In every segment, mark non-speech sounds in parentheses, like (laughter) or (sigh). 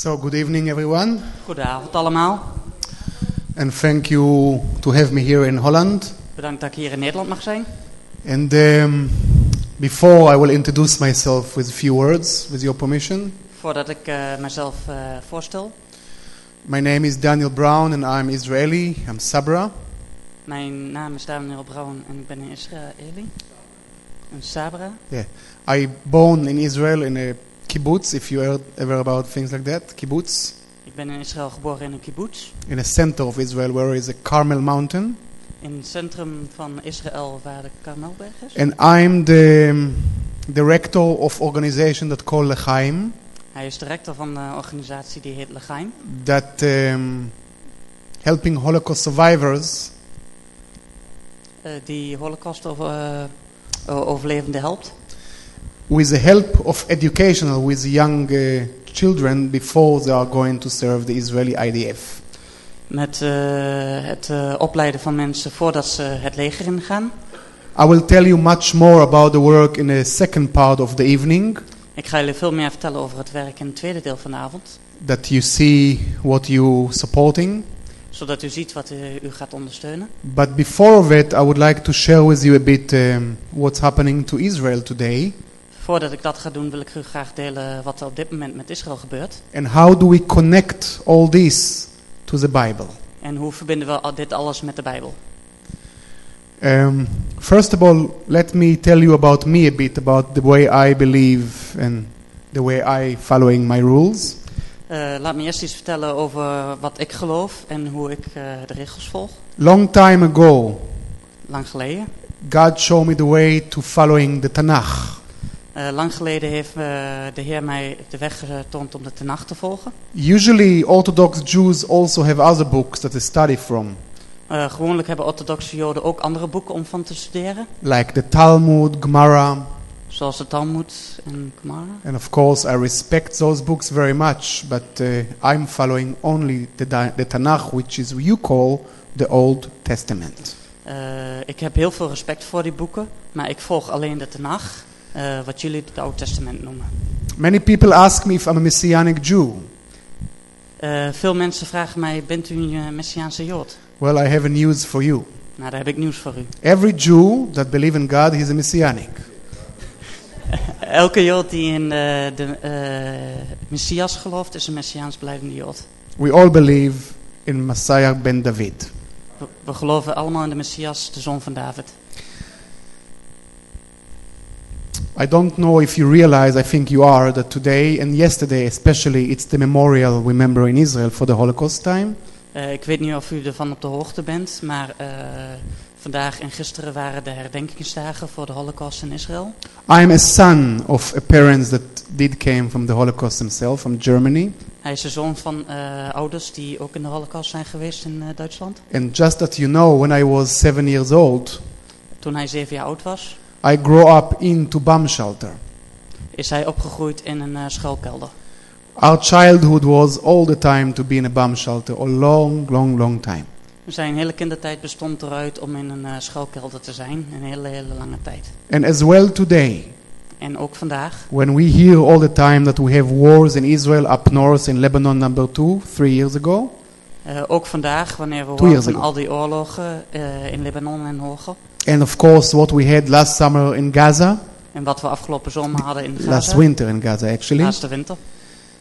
So, good evening, everyone, Goedenavond allemaal. and thank you to have me here in Holland. Bedankt dat ik hier in Nederland mag zijn. And um, before I will introduce myself with a few words, with your permission. Voordat ik eh, mezelf eh, voorstel. My name is Daniel Brown, and I'm Israeli. I'm Sabra. Mijn naam is Daniel Brown en ik ben een Israëli. Een Sabra. I born in Israel in a kibbutz. If you heard ever about things like that, kibbutz, Ik ben in Israël geboren in een kibbutz. in the center of Israel, where is a Carmel mountain. In het centrum van Israël waar de Karmelberg is. And I'm the um, director of organization that called Lechaim, Hij is directeur van de organisatie die heet Legaim. that um, helping Holocaust survivors eh, die holocaust over, o- overlevenden helpt. With the help of educational with young uh, children before they are going to serve the Israeli IDF. Met eh, het eh, opleiden van mensen voordat ze het leger ingaan. I will tell you much more about the work in the second part of the evening, Ik ga jullie veel meer vertellen over het werk in het tweede deel van de avond. that you see what you supporting. Zodat u ziet wat u, u gaat ondersteunen. But before that, I would like to share with you a bit um, what's happening to Israel today Voordat ik dat ga doen, wil ik u graag delen wat er op dit moment met Israël gebeurt. and how do we connect all this to the Bible. En hoe verbinden we dit alles met de Bijbel? Um, first of all, let me tell you about me a bit, about the way I believe and the way I following my rules. Eh, laat me eerst iets vertellen over wat ik geloof en hoe ik eh, de regels volg. Long time ago, Lang geleden. God showed me the way to following the Tanakh. Eh, lang geleden heeft eh, de Heer mij de weg getoond om de Tenach te volgen. Usually, Orthodox Jews also have other books that they study from, Eh, gewoonlijk hebben orthodoxe Joden ook andere boeken om van te studeren. like the Talmud, Gemara, Zoals de Talmud en Gemara. and of course, I respect those books very much. But uh, I'm following only the, the Tanakh, which is you call the Old Testament. Ik heb heel veel respect voor die boeken. Maar ik volg alleen de Tenach. Eh, wat jullie het Oude Testament noemen. Many people ask me if I'm a Messianic Jew. Eh, veel mensen vragen mij, bent u een eh, Messiaanse Jood? Well, I have a news for you. Nou, daar heb ik nieuws voor u. Every Jew that believes in God, he's a Messianic. (laughs) Elke Jood die in eh, de eh, Messias gelooft, is een Messiaans blijvende Jood. We all believe in Messiah ben David. We, we geloven allemaal in de Messias, de zoon van David. I don't know if you realize, I think you are, that today and yesterday especially, it's the memorial, remember, in Israel for the Holocaust time. Eh, ik weet niet of u ervan op de hoogte bent, maar eh, vandaag en gisteren waren de herdenkingsdagen voor de Holocaust in Israël. I'm a son of a parents that did came from the Holocaust themselves, from Germany. Hij is de zoon van eh, ouders die ook in de Holocaust zijn geweest in Duitsland. And just that you know, when I was seven years old, Toen hij zeven jaar oud was, I grew up into bomb shelter. is hij opgegroeid in een eh, schuilkelder. Our childhood was all the time to be in a bomb shelter, a long, long, long time. Zijn hele kindertijd bestond eruit om in een eh, schuilkelder te zijn, een hele, hele lange tijd. And as well today, En ook vandaag, when we hear all the time that we have wars in Israel up north in Lebanon number two, three years ago, eh, ook vandaag, wanneer we horen van al die oorlogen eh, in Libanon en Hoger. And of course what we had last summer in Gaza, En wat we afgelopen zomer hadden in last Gaza, winter in Gaza actually. laatste winter.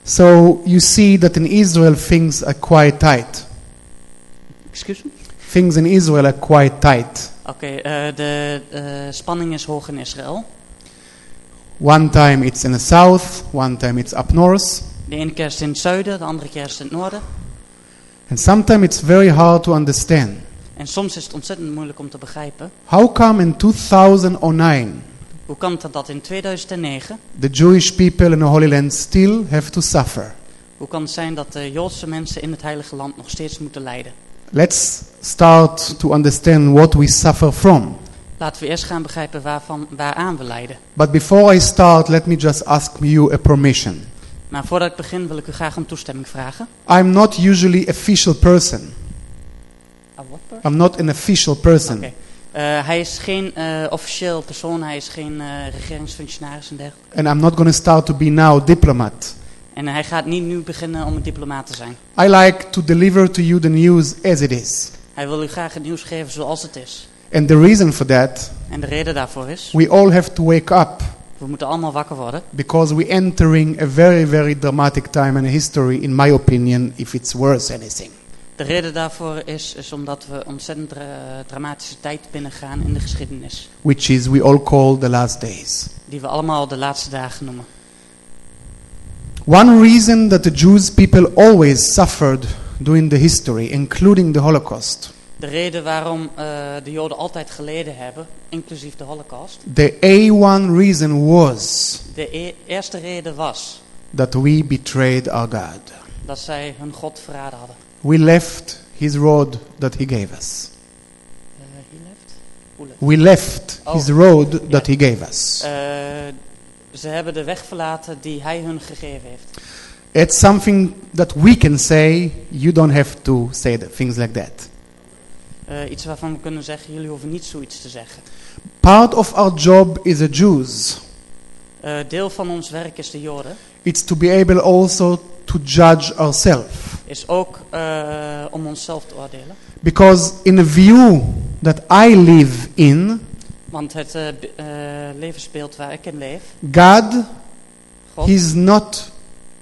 So you see that in Israel things are quite tight. Excuse me? Things in Israel are quite tight. Oké, eh, de eh, spanning is hoog in Israël. One time it's in the south, one time it's up north, De ene keer is in het zuiden, de andere keer is in het noorden. and sometimes it's very hard to understand. En soms is het ontzettend moeilijk om te begrijpen. How come in 2009 Hoe kan het dat in 2009, the Jewish people in the Holy Land still have to suffer? hoe kan het zijn dat de Joodse mensen in het Heilige Land nog steeds moeten lijden? Let's start to understand what we suffer from. Laten we eerst gaan begrijpen waarvan, waaraan we lijden. But before I start, let me just ask you a permission. Maar voordat ik begin wil ik u graag om toestemming vragen. I'm not usually official person. I'm not an official person. Oké. Eh, hij is geen eh, officieel persoon, hij is geen eh, regeringsfunctionaris en dergelijke. And I'm not going to start to be now diplomat. En hij gaat niet nu beginnen om een diplomaat te zijn. I like to deliver to you the news as it is. Hij wil u graag het nieuws geven zoals het is. And the reason for that, En de reden daarvoor is, we all have to wake up we moeten allemaal wakker worden. because we're entering a very, very dramatic time in history, in my opinion, if it's worth anything. De reden daarvoor is, is omdat we ontzettend dra- dramatische tijd binnengaan in de geschiedenis. Which is we all call the last days. Die we allemaal de laatste dagen noemen. One reason that the Jews people always suffered during the history, including the Holocaust, De reden waarom eh, de Joden altijd geleden hebben, inclusief de Holocaust. the A1 reason was De e- eerste reden was that we betrayed our God. dat zij hun God verraden hadden. We left his road that he gave us. He left? Hoe left? We left Oh. his road that he gave us. Eh, ze hebben de weg verlaten die hij hun gegeven heeft. It's something that we can say. You don't have to say things like that. Eh, iets waarvan we kunnen zeggen, jullie hoeven niet zoiets te zeggen. Part of our job is a Jews. Eh, deel van ons werk is de Joden. It's to be able also to judge ourselves. Is ook eh, om onszelf te oordelen. Because in the view that I live in, Want het b- eh, levensbeeld waar ik in leef, God, God, He's not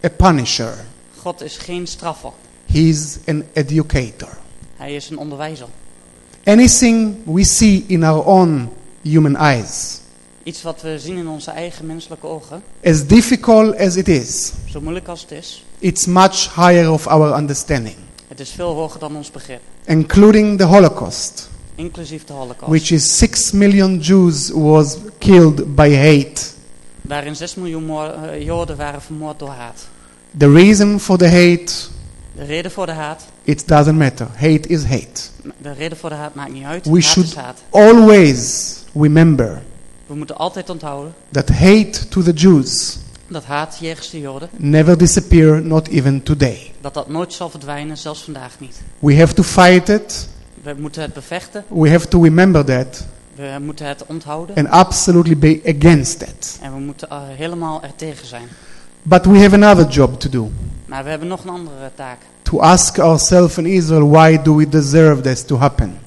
a punisher. God is geen straffer. He's an educator. Hij is een onderwijzer. Anything we see in our own human eyes, Iets wat we zien in onze eigen menselijke ogen, as difficult as it is, zo moeilijk als het is, it's much higher of our understanding, het is veel hoger dan ons begrip. including the Holocaust, Inclusief de Holocaust. which is six million Jews was killed by hate. Waarin 6 miljoen eh, Joden waren vermoord door haat. The reason for the hate, De reden voor de haat, it doesn't matter. Hate is hate. de reden voor de haat maakt niet uit. We haat should is haat. always remember We moeten altijd onthouden that hate to the Jews dat haat jegens de Joden, never disappear, not even today. dat dat nooit zal verdwijnen, zelfs vandaag niet. We have to fight it. We moeten het bevechten, We have to remember that we moeten het onthouden and absolutely be against it. en we moeten eh, helemaal er tegen zijn. But we have another job to do. Maar we hebben nog een andere taak. To ask ourselves in Israel, why do we deserve this to happen?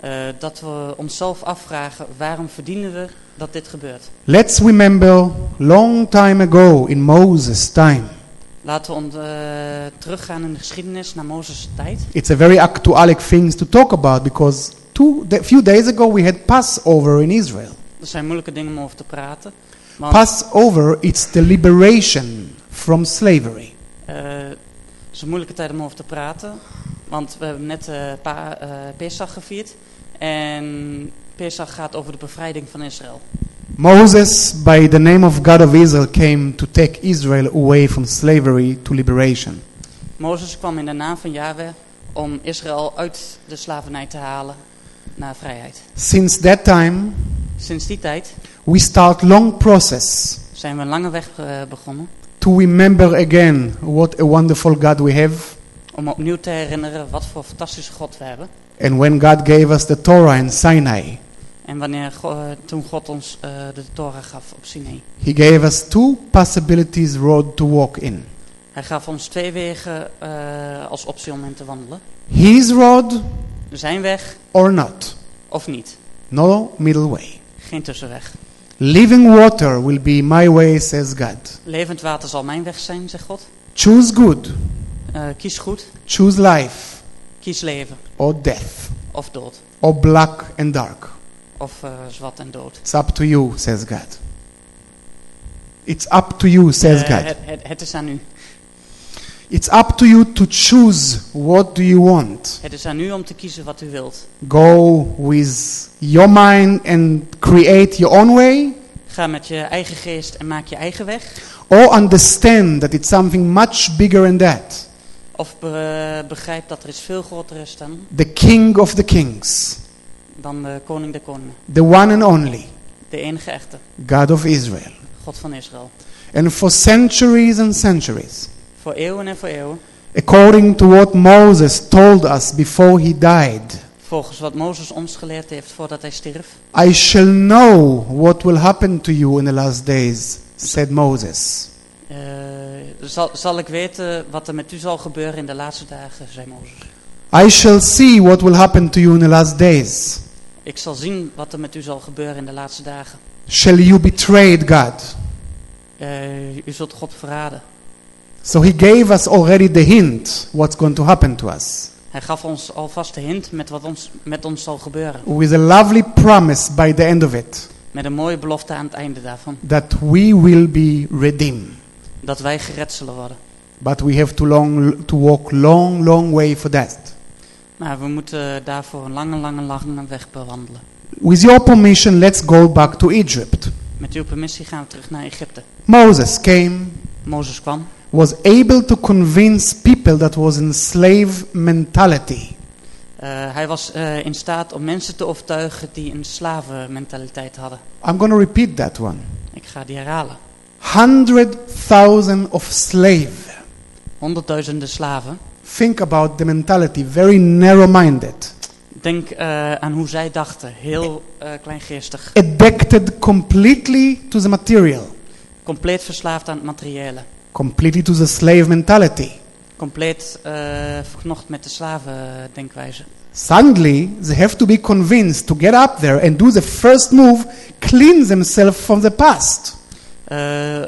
Eh, dat we onszelf afvragen, waarom verdienen we dat dit gebeurt? Let's remember long time ago in Moses' time. Laten we eh, teruggaan in de geschiedenis naar Mozes' tijd. It's a very actualic thing to talk about because two, a few days ago we had Passover in Israel. Er zijn moeilijke dingen om over te praten. Passover, it's the liberation from slavery. eh, het is een moeilijke tijd om over te praten. Want we hebben net eh, pa, Pesach gevierd. En Pesach gaat over de bevrijding van Israël. Moses, by the name of God of Israel, came to take Israel away from slavery to liberation. Mozes kwam in de naam van Yahweh om Israël uit de slavernij te halen naar vrijheid. Since that time, Sinds die tijd we start long process zijn we een lange weg eh, begonnen to remember again what a wonderful God we have. om opnieuw te herinneren wat voor fantastische God we hebben. And when God gave us the Torah in Sinai, En wanneer eh, toen God ons eh, de Torah gaf op Sinai. He gave us two possibilities road to walk in. Hij gaf ons twee wegen eh, als optie om in te wandelen. His road Zijn weg or not. of niet. No middle way. Geen tussenweg. Living water will be my way, says God. Levend water zal mijn weg zijn, zegt God. Choose good, Eh, kies goed. choose life, Kies leven. or death, Of dood. or black and dark. Of eh, zwart en dood. It's up to you, says God. It's up to you, says Eh, God. het, het, het is aan u. It's up to you to choose what do you want. Het is aan u om te kiezen wat u wilt. Go with your mind and create your own way, Ga met je eigen geest en maak je eigen weg. or understand that it's something much bigger than that. Of be- begrijp dat er iets veel groter is dan, The King of the Kings, dan de koning der koningen. the one and only De enige echte. God of Israel. God van Israël. And for centuries and centuries, Voor eeuwen en voor eeuwen. according to what Moses told us before he died, Volgens wat Mozes ons geleerd heeft voordat hij stierf. I shall know what will happen to you in the last days, said Moses. eh, zal, zal ik weten wat er met u zal gebeuren in de laatste dagen, zei Mozes. I shall see what will happen to you in the last days. Ik zal zien wat er met u zal gebeuren in de laatste dagen. Shall you betrayed God? Eh, u zult God verraden. So he gave us already the hint what's going to happen to us. Hij gaf ons alvast de hint met wat ons, met ons zal gebeuren. With a lovely promise by the end of it Met een mooie belofte aan het einde daarvan. that we will be redeemed. Dat wij gered zullen worden. But we have to, long, to walk long, long way for that. Maar we moeten daarvoor een lange, lange, lange weg bewandelen. With your permission, let's go back to Egypt. Met uw permissie gaan we terug naar Egypte. Moses came, Mozes kwam. was able to convince people that was in slave mentality. Eh, hij was eh, in staat om mensen te overtuigen die een slavenmentaliteit hadden. I'm going to repeat that one. Ik ga die herhalen. 100,000 of slave. Honderdduizenden slaven. Think about the mentality, very narrow-minded. Denk eh, aan hoe zij dachten. Heel eh, kleingeestig. Addicted completely to the material, Compleet verslaafd aan het materiële. completely to the slave mentality. Compleet eh, verknocht met de slavendenkwijze. Suddenly, they have to be convinced to get up there and do the first move, clean themselves from the past.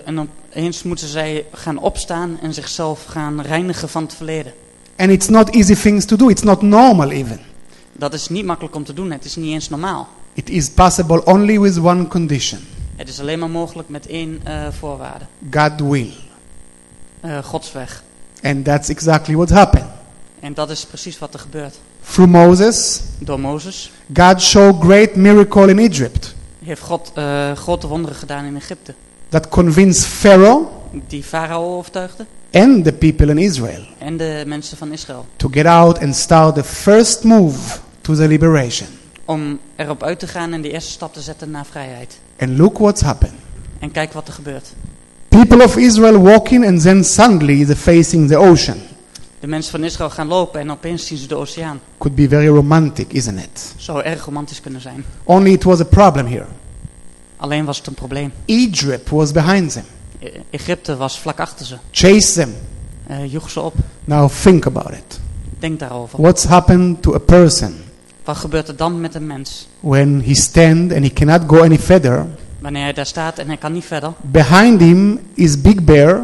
En opeens moeten zij gaan opstaan en zichzelf gaan reinigen van het verleden. And it's not easy things to do. It's not normal even. Dat is niet makkelijk om te doen. Het is niet eens normaal. It is possible only with one condition. Het is alleen maar mogelijk met één eh, voorwaarde. God will. Eh, Gods weg. And that's exactly what happened. En dat is precies wat er gebeurt. Through Moses, Door Mozes God showed great miracle in Egypt heeft God eh, grote wonderen gedaan in Egypte. that convinced Pharaoh Die farao overtuigde and the people in Israel en de mensen van Israël. to get out and start the first move to the liberation. Om erop uit te gaan en de eerste stap te zetten naar vrijheid. And look what's happened. En kijk wat er gebeurt. People of Israel walking and then suddenly they're facing the ocean. De mensen van Israël gaan lopen en opeens zien ze de oceaan. Could be very romantic, isn't it? Zou erg romantisch kunnen zijn. Only it was a problem here. Alleen was het een probleem. Egypt was behind them, Egypte was vlak achter ze. chased them. Eh joeg ze op. Now think about it. Denk daarover. What's happened to a person Wat gebeurt er dan met een mens? when he stand and he cannot go any further? Wanneer hij daar staat en hij kan niet verder. Behind him is big bear.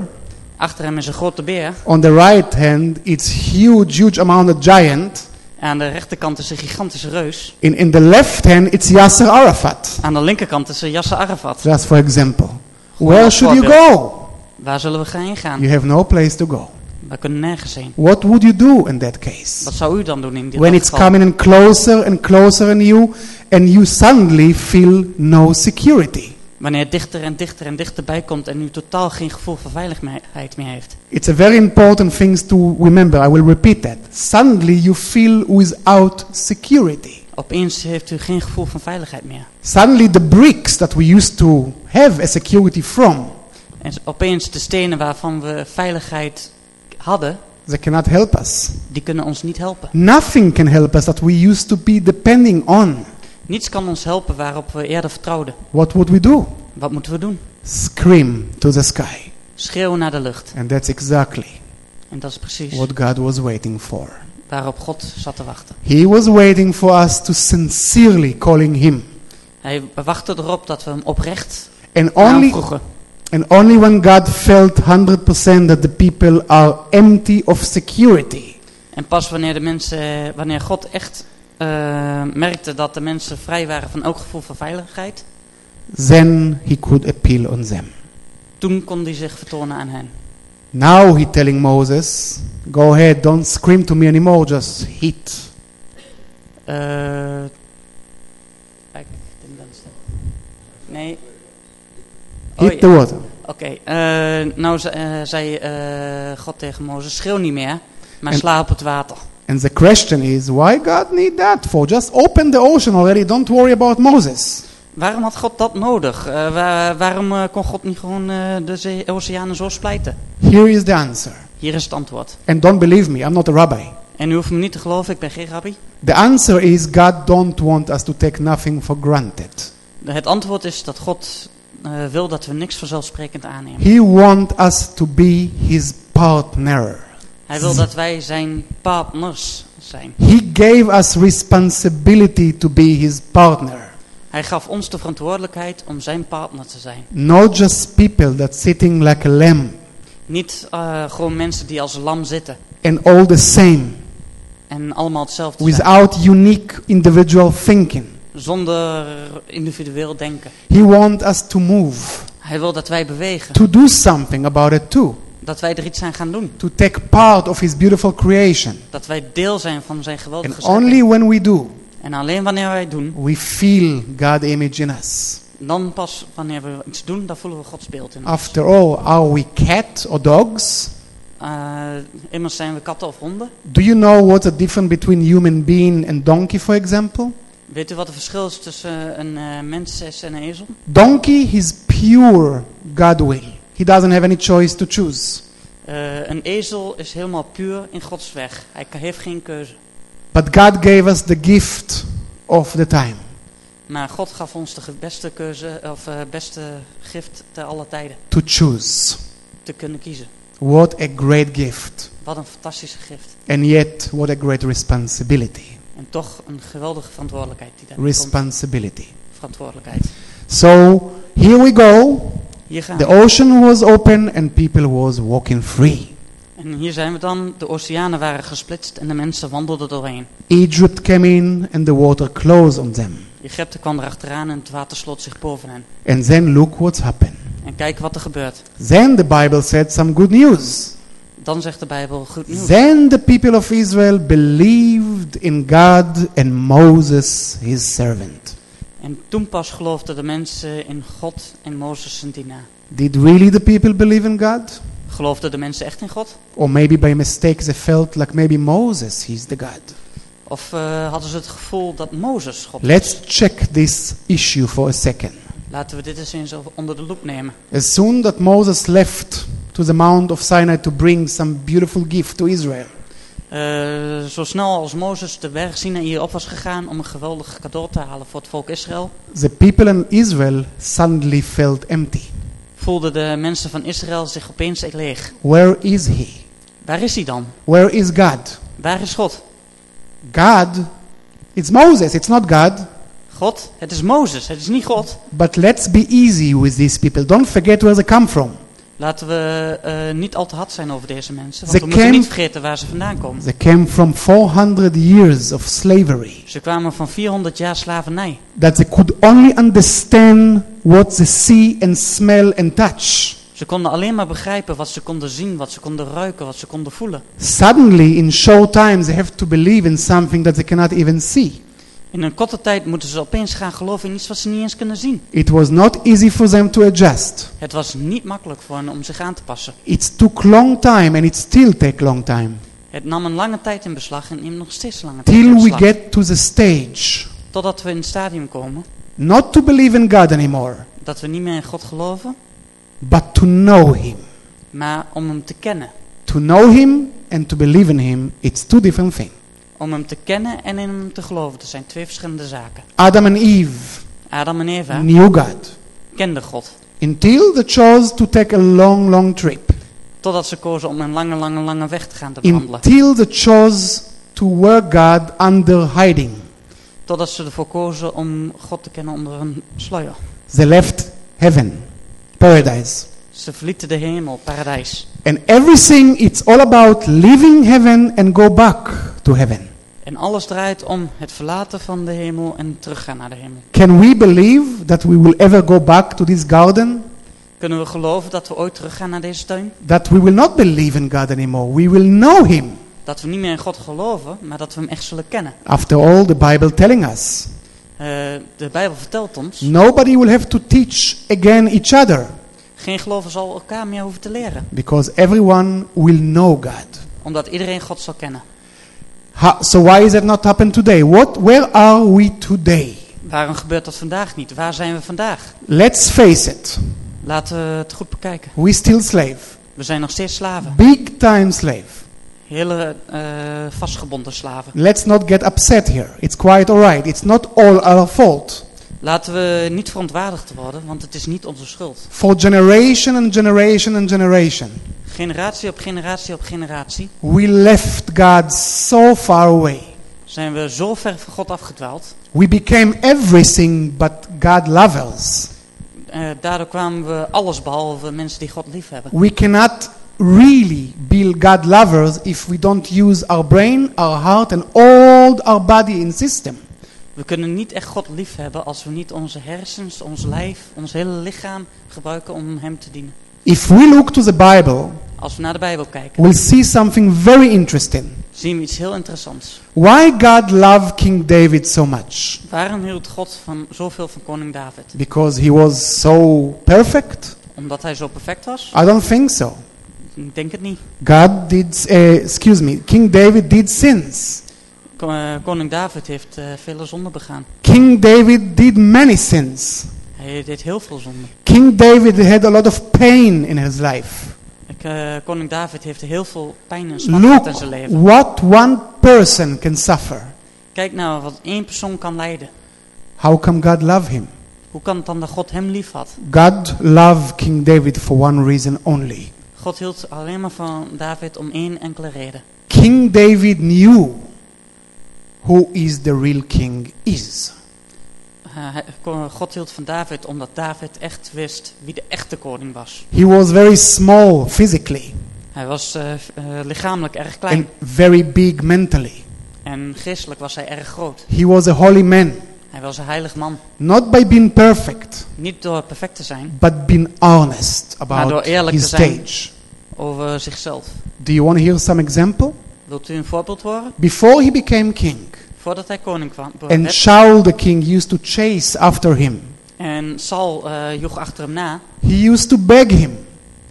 Achter hem is een grote beer. On the right hand, it's huge, huge amount of giant. Aan de rechterkant is een gigantische reus. In, in the left hand, it's Yasser Arafat. Aan de linkerkant is een Yasser Arafat. Just for example. Where should you go? Waar zullen we heen gaan? You have no place to go. We kunnen nergens heen. What would you do in that case? Wat zou u dan doen in dit When it's geval? coming in closer and closer on you, and you suddenly feel no security. Wanneer het dichter en dichter en dichterbij komt en u totaal geen gevoel van veiligheid meer heeft. It's a very important thing to remember. I will repeat that. Suddenly you feel without security. Opeens heeft u geen gevoel van veiligheid meer. Suddenly the bricks that we used to have a security from, En opeens de stenen waarvan we veiligheid hadden, they cannot help us. die kunnen ons niet helpen. Nothing can help us that we used to be depending on. Niets kan ons helpen waarop we eerder vertrouwden. What would we do? Wat moeten we doen? Scream to the sky. Schreeuwen naar de lucht. And that's exactly En dat is precies what God was waiting for. Waarop God zat te wachten. He was waiting for us to sincerely calling him. Hij wachtte erop dat we hem oprecht And only, aanvroegen. and only when God felt 100% that the people are empty of security, En pas wanneer, de mensen, wanneer God echt eh, merkte dat de mensen vrij waren van elk gevoel van veiligheid, then he could appeal on them. toen kon hij zich vertonen aan hen. Now he telling Moses, go ahead, don't scream to me anymore, just hit. Eh, kijk, ik. Nee. Oh, Hit ja. the water. Oké, eh, nou ze- eh, zei eh, God tegen Mozes, schreeuw niet meer, maar En- sla op het water. And the question is, why God need that for? Just open the ocean already, don't worry about Moses. Waarom had God dat nodig? Eh, waar- waarom eh, kon God niet gewoon eh, de zee- oceanen zo splijten? Here is the answer. Hier is het antwoord. And don't believe me, I'm not a rabbi. En u hoeft me niet te geloven, ik ben geen rabbi. The answer is God don't want us to take nothing for granted. Het antwoord is dat God wil dat we niks vanzelfsprekend aannemen. He wants us to be his partner. Hij wil dat wij zijn partners zijn. He gave us responsibility to be his partner. Hij gaf ons de verantwoordelijkheid om zijn partner te zijn. Not just people that sitting like a lamb Niet eh, gewoon mensen die als lam zitten and all the same en allemaal hetzelfde zijn. without unique individual thinking. Zonder individueel denken. He wants us to move, Hij wil dat wij bewegen. to do something about it too, Dat wij er iets aan gaan doen. to take part of his beautiful creation. Dat wij deel zijn van zijn geweldige And only when we do, En alleen wanneer wij het doen, we feel God's image in us. dan pas wanneer we iets doen, dan voelen we Gods beeld in ons. After all, are we cat or dogs? Eh, immers zijn we katten of honden. Do you know what's the difference between human being and donkey, for example? Weet u wat het verschil is tussen een eh, mens en een ezel? Donkey is pure God will. He doesn't have any choice to choose. Eh, een ezel is helemaal puur in Gods weg. Hij heeft geen keuze. But God gave us the gift of the time Maar God gaf ons de beste keuze, of eh, beste gift te alle tijden. to choose. Te kunnen kiezen. What a great gift. Wat een fantastische gift. And yet, what a great responsibility. En toch een geweldige verantwoordelijkheid die daar komt. Responsibility. Verantwoordelijkheid. So, here we go. Hier gaan The we. ocean was open and people was walking free. En hier zijn we dan. De oceanen waren gesplitst en de mensen wandelden doorheen. Egypt came in and the water closed on them. Egypte kwam erachteraan en het water sloot zich boven hen. And then look what's happened. En kijk wat er gebeurt. Then the Bible said some good news. Dan zegt de Bijbel goed nieuws. Then the people of Israel believed in God and Moses his servant. En toen pas geloofden de mensen in God en Mozes zijn dienaar. Did really the people believe in God? Geloofden de mensen echt in God? Or maybe by mistake they felt like maybe Moses he's the God. Of eh, hadden ze het gevoel dat Mozes God was? Let's check this issue for a second. Laten we dit eens eens onder de loep nemen. As soon that Moses left to the Mount of Sinai to bring some beautiful gift to Israel, Eh, zo snel als Mozes de berg Sinaï op was gegaan om een geweldig cadeau te halen voor het volk Israël, the people in Israel suddenly felt empty. Voelden de mensen van Israël zich opeens leeg. Where is he? Waar is hij dan? Where is God? Waar is God? God, it's Moses, it's not God. God, het is Mozes, het is niet God. But let's be easy with these people. Don't forget where they come from. Laten we eh, niet al te hard zijn over deze mensen, want we moeten niet vergeten waar ze vandaan komen. They came from 400 years of slavery. Ze kwamen van 400 jaar slavernij. That they could only understand what they see and smell and touch. Ze konden alleen maar begrijpen wat ze konden zien, wat ze konden ruiken, wat ze konden voelen. Suddenly, in short time, they have to believe in something that they cannot even see. In een korte tijd moeten ze opeens gaan geloven in iets wat ze niet eens kunnen zien. It was not easy for them to adjust. Het was niet makkelijk voor hen om zich aan te passen. It took long time and it still take long time Het nam een lange tijd in beslag en neemt nog steeds lange tijd in till we beslag. get to the stage Totdat we in het stadium komen not to believe in God anymore, dat we niet meer in God geloven, but to know Him. maar om hem te kennen. To know Him and to believe in Him, it's two different things. Om hem te kennen en in hem te geloven. Dat zijn twee verschillende zaken. Adam and Eve Adam en Eva knew God kenden God. until they chose to take a long, long trip. Totdat ze kozen om een lange, lange, lange weg te gaan te bewandelen. Until they chose to work God under hiding. Totdat ze ervoor kozen om God te kennen onder een sluier. They left heaven, paradise. Ze verlieten de hemel, paradijs. And everything, it's all about leaving heaven and go back to heaven. En alles draait om het verlaten van de hemel en teruggaan naar de hemel. Can we believe that we will ever go back to this garden? Kunnen we geloven dat we ooit teruggaan naar deze tuin? That we will not believe in God anymore. We will know Him. Dat we niet meer in God geloven, maar dat we hem echt zullen kennen. After all, the Bible telling us Eh, de Bijbel vertelt ons, nobody will have to teach again each other geen geloven zal elkaar meer hoeven te leren. because everyone will know God. Omdat iedereen God zal kennen. Ha- so why is that not happen today? What? Where are we today? Waarom gebeurt dat vandaag niet? Waar zijn we vandaag? Let's face it. Laten we het goed bekijken. We still slave. We zijn nog steeds slaven. Big time slave. Hele eh, vastgebonden slaven. Let's not get upset here. It's quite alright. It's not all our fault. Laten we niet verontwaardigd worden, want het is niet onze schuld. For generation and generation and generation, Generatie op generatie op generatie we left God so far away. zijn we zo ver van God afgedwaald. We became everything but God lovers. Eh, daardoor kwamen we alles behalve mensen die God lief hebben. We cannot really be God lovers if we don't use our brain, our heart, and all our body in system. We kunnen niet echt God lief hebben als we niet onze hersens, ons lijf, ons hele lichaam gebruiken om Hem te dienen. If we look to the Bible, Als we naar de Bijbel kijken, we'll see something very interesting. zien we iets heel interessants. Why God loved King David so much? Waarom hield God van zoveel van koning David? Because he was so perfect? Omdat hij zo perfect was? I don't think so. Ik denk het niet. God did, uh, excuse me, King David did sins. Eh, Koning David heeft eh, vele zonden begaan. King David did many sins. Hij deed heel veel zonden. King David had a lot of pain in his life. Ik, koning David heeft heel veel pijn en smart in zijn Look leven. what one person can suffer. Kijk nou wat één persoon kan lijden. How come God loved him? Hoe kan het dan dat God hem lief had? God loved King David for one reason only. God hield alleen maar van David om één enkele reden. King David knew who is the real king is. God hield van David omdat David echt wist wie de echte koning was. He was very small physically Hij was eh, lichamelijk erg klein and very big mentally. en geestelijk was hij erg groot. He was a holy man, Hij was een heilig man. not by being perfect, Niet door perfect te zijn but being honest door about eerlijk his te zijn. stage. Over zichzelf. Do you want to hear some example? Wilt u een voorbeeld horen? Before he became king, Voordat hij koning kwam and Shaul the king used to chase after him, en Saul eh, joeg achter hem na, he used to beg him,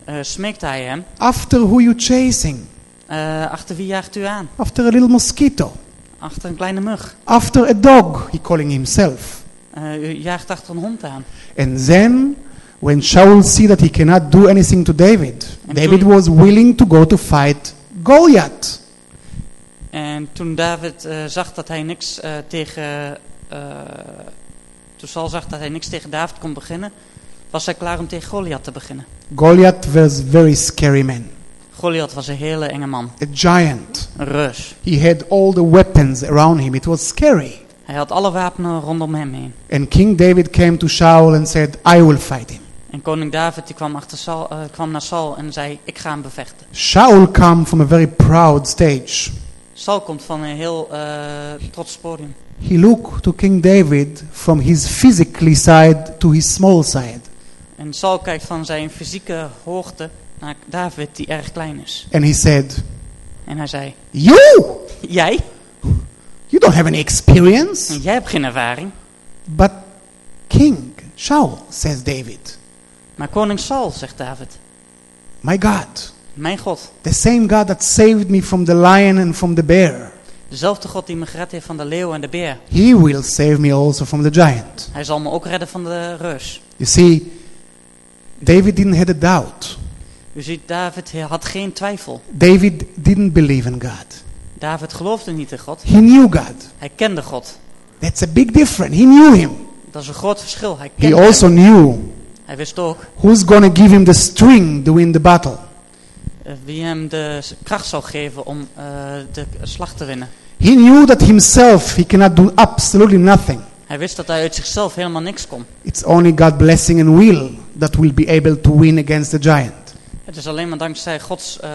eh, smeekte hij hem, After who you chasing? eh, achter wie jaagt u aan? After a little mosquito. Achter een kleine mug. After a dog, he calling himself. Eh, u jaagt achter een hond aan. And then, when Shaul see that he cannot do anything to David, En David toen- was willing to go to fight Goliath. En toen David eh, zag dat hij niks eh, tegen... eh, toen Saul zag dat hij niks tegen David kon beginnen, was hij klaar om tegen Goliath te beginnen. Goliath was very scary man, Goliath was een hele enge man. a giant. Een reus. He had all the weapons around him. It was scary. Hij had alle wapenen rondom hem heen. And King David came to Shaul and said, I will fight him. En koning David die kwam, achter Saul, eh, kwam naar Saul en zei, ik ga hem bevechten. Shaul come from a very proud stage. Saul komt van een heel eh, trots podium. He looked to King David from his physically side to his small side. En Saul kijkt van zijn fysieke hoogte naar David die erg klein is. And he said, En hij zei, You! jij? You don't have any experience. Jij hebt geen ervaring. But King Shaul, says David, Maar koning Saul, zegt David, my God, mijn God. the same God that saved me from the lion and from the bear, Dezelfde God die me gered heeft van de leeuw en de beer. he will save me also from the giant. Hij zal me ook redden van de reus. You see, David didn't have a doubt. U ziet, David had geen twijfel. David didn't believe in God. David geloofde niet in God. He knew God. Hij kende God. That's a big difference. He knew him. Dat is een groot verschil. Hij He kende also hem. knew Hij wist ook who's to give him the string to win the battle. eh, wie hem de kracht zou geven om eh, de slag te winnen. He knew that himself he cannot do absolutely nothing. Hij wist dat hij uit zichzelf helemaal niks kon. It's only God's blessing and will that will be able to win against the giant. Het is alleen maar dankzij Gods eh,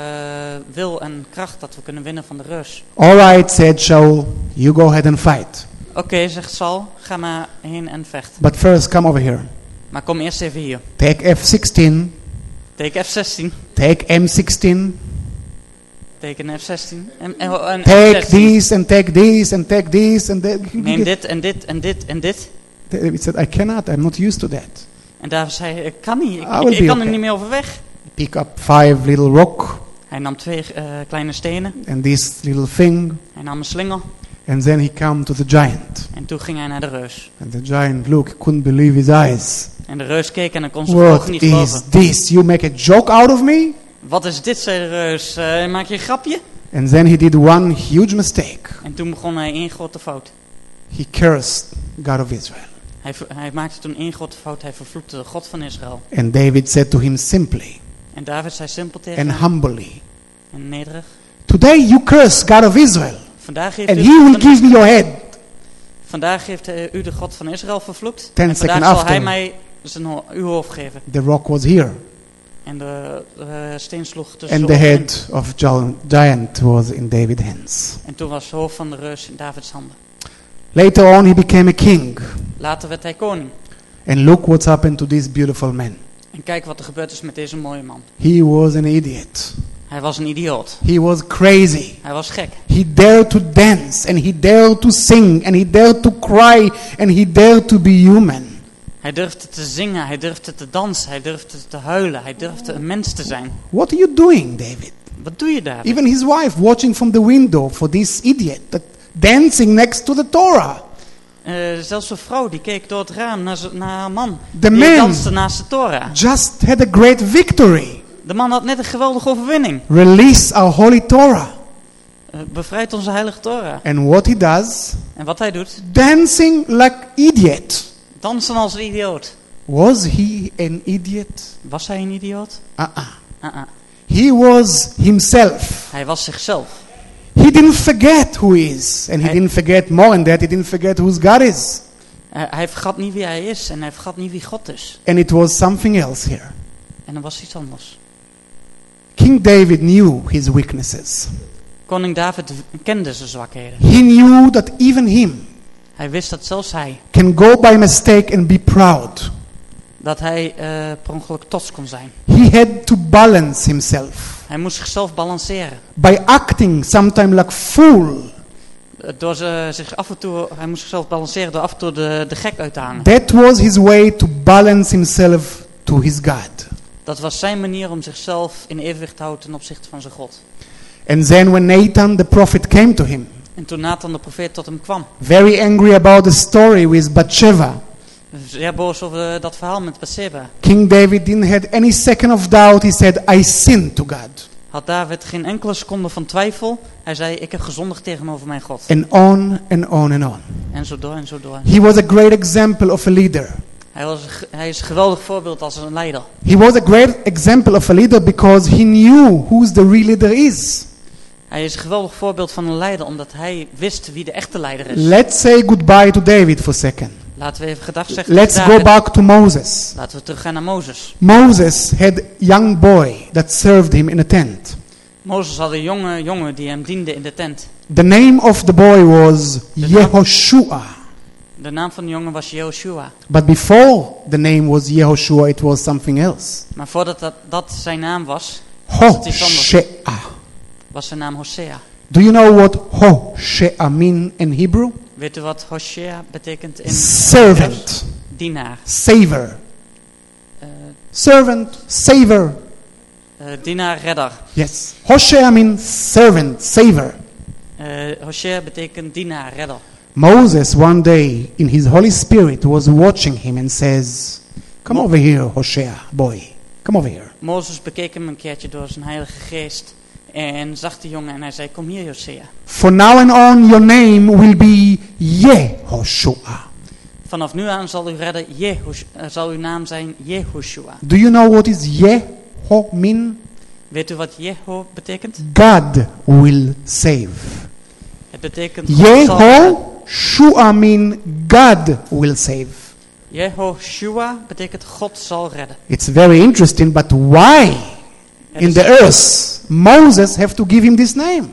wil en kracht dat we kunnen winnen van de reus. All right, said Shaul, you go ahead and fight. Oké, zegt Saul, ga maar heen en vecht. But first, come over here. Maar kom eerst even hier. Take F16, Teken F16. take M16, Teken F16. En, en, en take F16. this and take this and take this and that. Neem dit en dit en dit en dit. David said, I cannot, I'm not used to that. En David zei, ik kan niet. Ik, ik kan er niet meer overweg. Pick up five little rock Hij nam twee eh, kleine stenen. and this little thing, Hij nam een slinger. and then he come to the giant. En toen ging hij naar de reus. And the giant, look, couldn't believe his eyes. En de reus keek en hij kon ogen What niet is geloven. this? You make a joke out of me? Wat is dit, zei de reus. Eh, maak je een grapje? And then he did one huge mistake. En toen begon hij één grote fout. He cursed God of Israel. Hij, hij maakte toen één grote fout. Hij vervloekte de God van Israël. And David said to him simply En David zei simpel tegen and hem humbly, en nederig. Today you curse God of Israel, Vandaag heeft, and u, he will give me your head. vandaag heeft u de God van Israël vervloekt. Ten en vandaag zal after. hij mij zijn, ho- uw hoofd geven. The rock was here, En de eh, steen sloeg tussen and the head of gi- giant was in David's hands. En toen was het hoofd van de reus in Davids handen. Later on, he became a king. Later werd hij koning. And look what's happened to this beautiful man. En kijk wat er gebeurd is met deze mooie man. He was an idiot. Hij was een idioot. He was crazy. Hij was gek. He dared to dance, and he dared to sing, and he dared to cry, and he dared to be human. Hij durfde te zingen, hij durfde te dansen, hij durfde te huilen, hij durfde een mens te zijn. What are you doing, David? Wat doe je daar? Even his wife watching from the window for this idiot that dancing next to the Torah. Eh, zelfs zijn vrouw die keek door het raam naar, naar haar man. The die man danste naast de Torah. just had a great victory. De man had net een geweldige overwinning. Release our holy Torah. Eh, bevrijdt onze heilige Torah. And what he does, En wat hij doet, dancing like idiot. Dansen als een idioot. Was he an idiot? Was hij een idioot? Uh-uh. Uh-uh. He was himself. Hij was zichzelf. He didn't forget who he is. And he I- didn't forget more than that, he didn't forget who God is. Eh, hij vergat niet wie hij is en hij vergat niet wie God is. And it was something else here. En er was iets anders. King David knew his weaknesses. Koning David kende zijn zwakheden. He knew that even him Hij wist dat zelfs hij, can go by mistake and be proud. dat hij eh, per ongeluk trots kon zijn. He had to balance himself Hij moest zichzelf balanceren. by acting sometimes like fool. Eh, Door ze, zich af en toe, hij moest zichzelf balanceren door af en toe de, de gek uit te hangen. That was his way to balance himself to his God. Dat was zijn manier om zichzelf in evenwicht te houden ten opzichte van zijn God. And then when Nathan the prophet came to him, En toen Nathan de profeet tot hem kwam, very angry about the story with Bathsheba, zeer boos over eh, dat verhaal met Bathsheba, King David didn't have any second of doubt. He said, I sinned to God. had David geen enkele seconde van twijfel. Hij zei, ik heb gezondigd tegenover mijn God. And on and on and on. En zo door en zo door. He was a great example of a leader. Hij, was, hij is een geweldig voorbeeld als een leider. He was a great example of a leader because he knew who the real leader is. Hij is een geweldig voorbeeld van een leider omdat hij wist wie de echte leider is. Let's say goodbye to David for a second. Laten we even gedag zeggen Let's tegen go David. back to Moses. Laten we teruggaan naar Mozes. Moses had a young boy that served him in a tent. Mozes had een jonge jongen die hem diende in de tent. The name of the boy was Yehoshua. De naam van de jongen was Joshua. But before the name was Yehoshua, it was something else. Maar voordat dat, dat zijn naam was, het iets anders. Hoshea. Was zijn naam Hosea. Do you know what Hoshea mean in Hebrew? Weet u wat Hosea betekent in Servant, dienaar? saver. Eh, Servant, saver. eh, dienaar, redder. Yes. Hoshea means servant, saver. Eh Hosea betekent dienaar, redder. Moses one day in his Holy Spirit was watching him and says, Come Mo- over here, Hoshea, boy. Come over here. Mozes bekeek hem een keertje door zijn heilige geest en zag de jongen en hij zei, kom hier Hosea. For now and on your name will be Yehoshua. Vanaf nu aan zal, u redder Jehosh, eh, zal uw naam zijn Jehoshua. Do you know what is Yeho mean? Weet u wat Jeho betekent? God will save. Het betekent redden. Yehoshua mean God will save. Jehoshua betekent God zal redden. It's very interesting, but why in the earth Moses have to give him this name?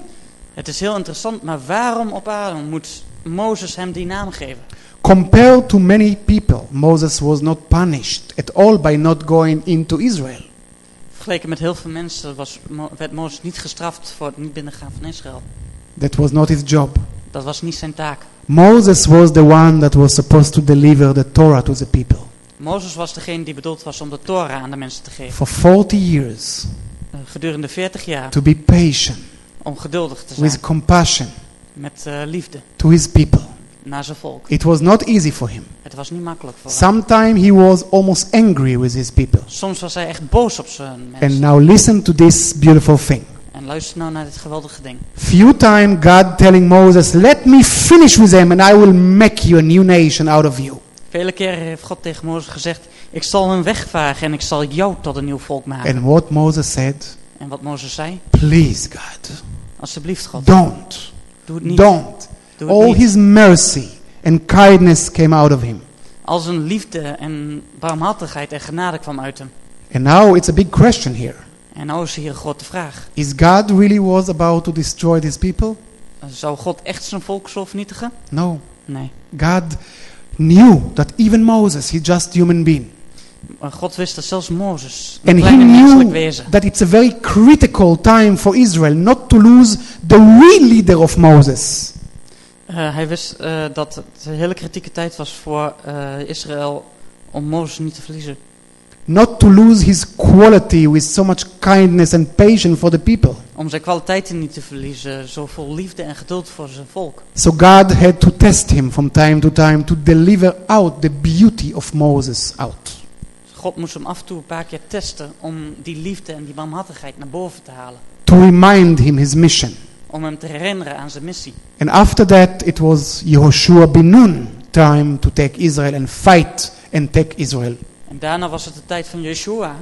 het is heel interessant, maar waarom op aarde moet Mozes hem die naam geven? Compared to many people, Moses was not punished at all by not going into Israel. Vergeleken met heel veel mensen was, werd Mozes niet gestraft voor het niet binnengaan van Israël. That was not his job. Dat was niet zijn taak. Moses was the one that was supposed to deliver the Torah to the people. Mozes was degene die bedoeld was om de Torah aan de mensen te geven. For 40 years, Gedurende 40 jaar. to be patient, Om geduldig te zijn. with compassion Met eh, liefde to his people. naar zijn volk. It was not easy for him. Het was niet makkelijk voor hem. Sometimes he was almost angry with his people. Soms was hij echt boos op zijn And mensen. now listen to this beautiful thing. En luister nou naar dit geweldige ding. Few times God telling Moses, let me finish with them and I will make you a new nation out of you. Vele keren heeft God tegen Mozes gezegd: Ik zal hun wegvagen en ik zal jou tot een nieuw volk maken. And what Moses said, En wat Mozes zei: please God, Alsjeblieft, God, don't, doe het niet. don't. Doe het All niet. his mercy and kindness came out of him. Al zijn liefde en barmhartigheid en genade kwam uit hem. And now it's a big question here. En nou is hier een grote vraag: Is God really was about to destroy these people? Zou God echt zijn volk zo vernietigen? No. Nee. God knew that even Moses, he's just human being. Maar God wist dat zelfs Mozes, een And he kleine menselijk knew wezen, that it's a very critical time for Israel not to lose the real leader of Moses. Eh, hij wist eh, dat het een hele kritieke tijd was voor eh, Israël om Mozes niet te verliezen. Not to lose his quality with so much kindness and patience for the people. Om zijn kwaliteiten niet te verliezen, zo vol liefde en geduld voor zijn volk. So God had to test him from time to time to deliver out the beauty of Moses out. God moest hem af en toe een paar keer testen om die liefde en die barmhartigheid naar boven te halen. To remind him his mission. Om hem te herinneren aan zijn missie. And after that, it was Yehoshua bin Nun time to take Israel and fight and take Israel. En daarna was het de tijd van Yeshua,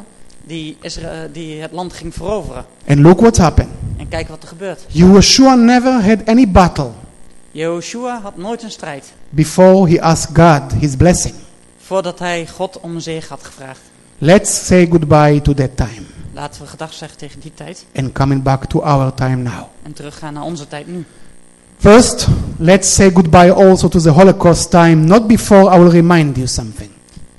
die, Isra- die het land ging veroveren. And look what happened. En kijk wat er gebeurt. Yehoshua never had any battle Yeshua had nooit een strijd, before he asked God his blessing. Voordat hij God om zegen had gevraagd. Let's say goodbye to that time Laten we gedag zeggen tegen die tijd and coming back to our time now. en teruggaan naar onze tijd nu. First, let's say goodbye also to the Holocaust time, not before I will remind you something.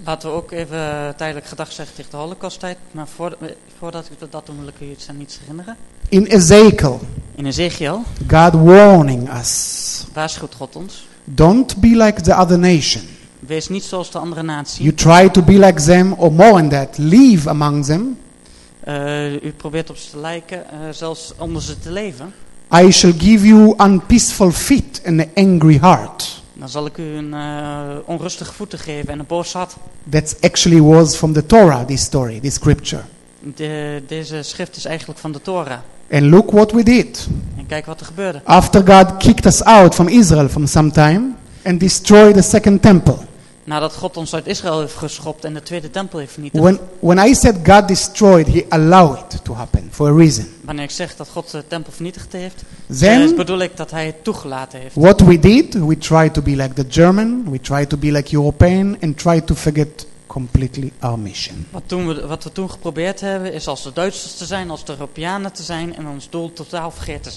Laten we ook even tijdelijk gedag zeggen tegen de holocausttijd. Maar voordat, voordat ik dat doen wil ik u iets aan iets herinneren. In Ezekiel, In Ezekiel God warning us, waarschuwt God ons. don't be like the other nation. Wees niet zoals de andere natie. You try to be like them, or more than that, live among them. Eh, u probeert op ze te lijken, eh, zelfs onder ze te leven. I shall give you unpeaceful feet and an angry heart. Dan zal ik u een eh, onrustige voeten geven en een boos hart. That actually was from the Torah, this story, this scripture. De, deze schrift is eigenlijk van de Torah. And look what we did. En kijk wat er gebeurde. After God kicked us out from Israel from some time and destroyed the second temple. Nadat God ons uit Israël heeft geschopt en de tweede tempel heeft vernietigd. When, when I said God destroyed, He allowed it to happen for a reason. Wanneer ik zeg dat God de tempel vernietigd heeft, eh, Then, bedoel ik dat hij het toegelaten heeft. what we did, we tried to be like the German, we tried to be like European, and tried to forget completely our mission. Wat, toen we, wat we toen geprobeerd hebben is als de Duitsers te zijn, als de Europeanen te zijn en ons doel totaal vergeten,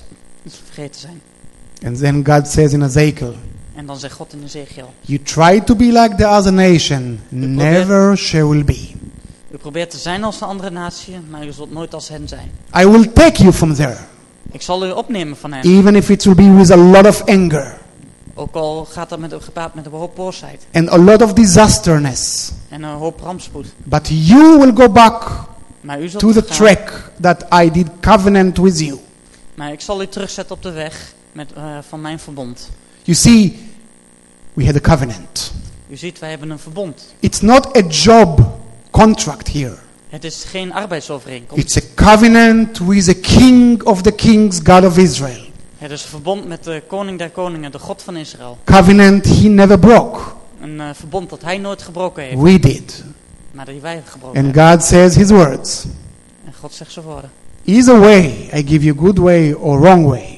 vergeten zijn. And then God says in Ezekiel, En dan zegt God in Ezekiel, You try to be like the other nation, never shall be. u probeert te zijn als de andere natie, maar u zult nooit als hen zijn. I will take you from there, Ik zal u opnemen van hen, even if it will be with a lot of anger ook al gaat dat met, gepaard met een hoop boosheid and a lot of disasterness. en een hoop rampspoed. But you will go back Maar u zult to the gaan, track that I did covenant with you. maar ik zal u terugzetten op de weg met, eh, van mijn verbond. You see, we had a covenant. U ziet, wij hebben een verbond. It's not a job contract here. Het is geen arbeidsovereenkomst. It's a covenant with the King of the Kings, God of Israel. Het is een verbond met de koning der koningen, de God van Israël. Covenant he never broke. Een eh, verbond dat hij nooit gebroken heeft, We did. maar die wij gebroken And hebben. God says his words. En God zegt zijn woorden. Either way, I give you good way or wrong way.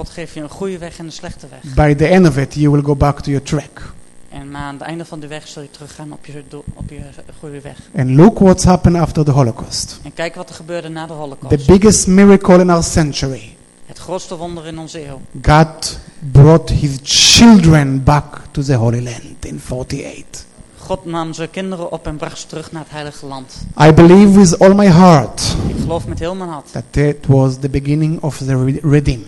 God geeft je een goede weg en een slechte weg. By the end of it, you will go back to your track. En maar aan het einde van de weg zul je teruggaan op je, op je goede weg. And look what's happened after the Holocaust. En kijk wat er gebeurde na de The holocaust. biggest miracle in our century. Het grootste wonder in onze eeuw. God brought his children back to the Holy Land in 48. God nam zijn kinderen op en bracht ze terug naar het heilige land. I believe with all my heart Ik geloof met heel mijn hart that that was the beginning of the re- redeem.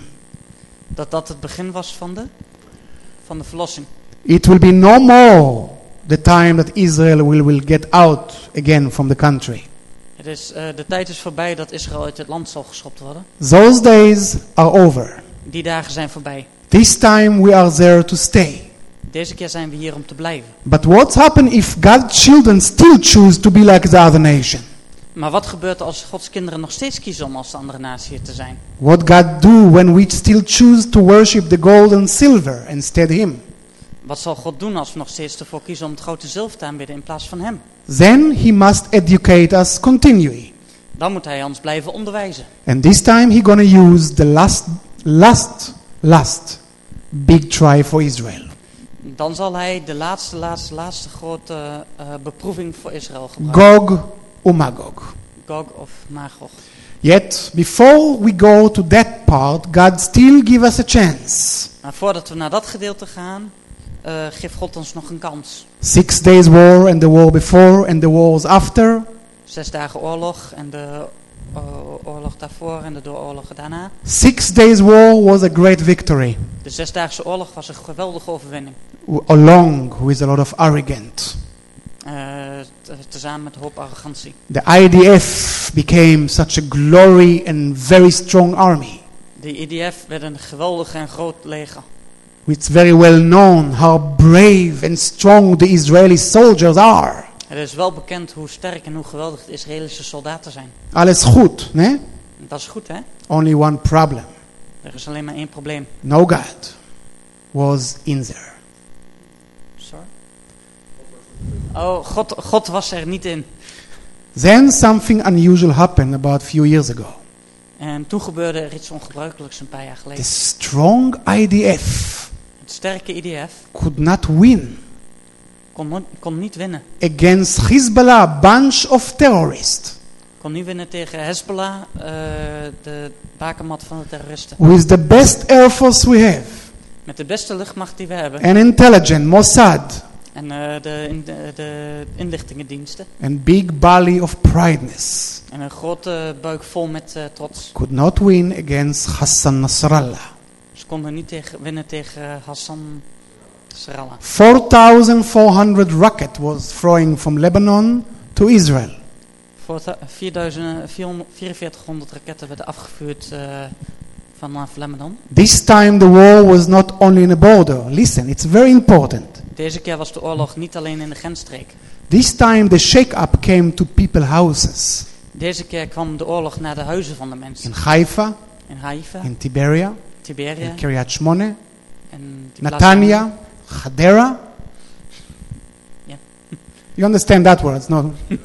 Dat dat het begin was van de, van de verlossing. It will be no more the time that Israel will, will get out again from the country. Het is, eh, de tijd is voorbij dat Israël uit het land zal geschopt worden. Those days are over. Die dagen zijn voorbij. This time we are there to stay. Deze keer zijn we hier om te blijven. But what's happened if God's children still choose to be like the other nation? Maar wat gebeurt als Gods kinderen nog steeds kiezen om als de andere natie te zijn? What God do when we still choose to worship the gold and silver instead Him? Wat zal God doen als we nog steeds ervoor kiezen om het grote zilver te aanbidden in plaats van hem? Then he must educate us continually. Dan moet hij ons blijven onderwijzen. And this time he gonna use the last, last, last big try for Israel. Dan zal hij de laatste, laatste, laatste grote eh, beproeving voor Israël gebruiken. Gog umagog. Gog of Magog. Yet, before we go to that part, God still give us a chance. Maar voordat we naar dat gedeelte gaan, eh, geeft God ons nog een kans. Six days war and the war before and the wars after. Zes dagen oorlog en de eh, oorlog daarvoor en de oorlogen daarna. Six days war was a great victory, De Zesdaagse oorlog was een geweldige overwinning. along with a lot of arrogance. Eh, tezamen met hoop arrogantie. The IDF became such a glory and very strong army. De IDF werd een geweldig en groot leger. It's very well known how brave and strong the Israeli soldiers are. Het is wel bekend hoe sterk en hoe geweldig de Israëlische soldaten zijn. Alles goed, ne? Dat is goed, hè? Only one problem. Er is alleen maar één probleem. No God was in there. Oh, God, God was er niet in. Then something unusual happened about a few years ago. En toen gebeurde er iets ongebruikelijks een paar jaar The geleden. strong IDF Het sterke IDF could not win kon, kon niet winnen. against Hezbollah, bunch of terrorists, Kon niet winnen tegen Hezbollah, eh, de bakermat van de terroristen. with the best air force we have, Met de beste luchtmacht die we hebben. and intelligent Mossad, En eh, de, in- de, de inlichtingendiensten. and big belly of prideness, En een grote buik vol met eh, trots. could not win against Hassan Nasrallah. Ze konden niet tegen, winnen tegen eh, Hassan Nasrallah. 4,400 rocket was throwing from Lebanon to Israel. Voor ta- 4000, 400 4400 raketten werden afgevuurd eh, vanaf Lebanon. This time the war was not only in a border. Listen, it's very important. Deze keer was de oorlog niet alleen in de grensstreek. This time the shake-up came to people houses Deze keer kwam de oorlog naar de huizen van de mensen. in Haifa, In Haifa, in Tiberia, Tiberia in Kiryat Shmone, plaatsen- Netanya, Hadera. Yeah. You understand that word, no? (laughs)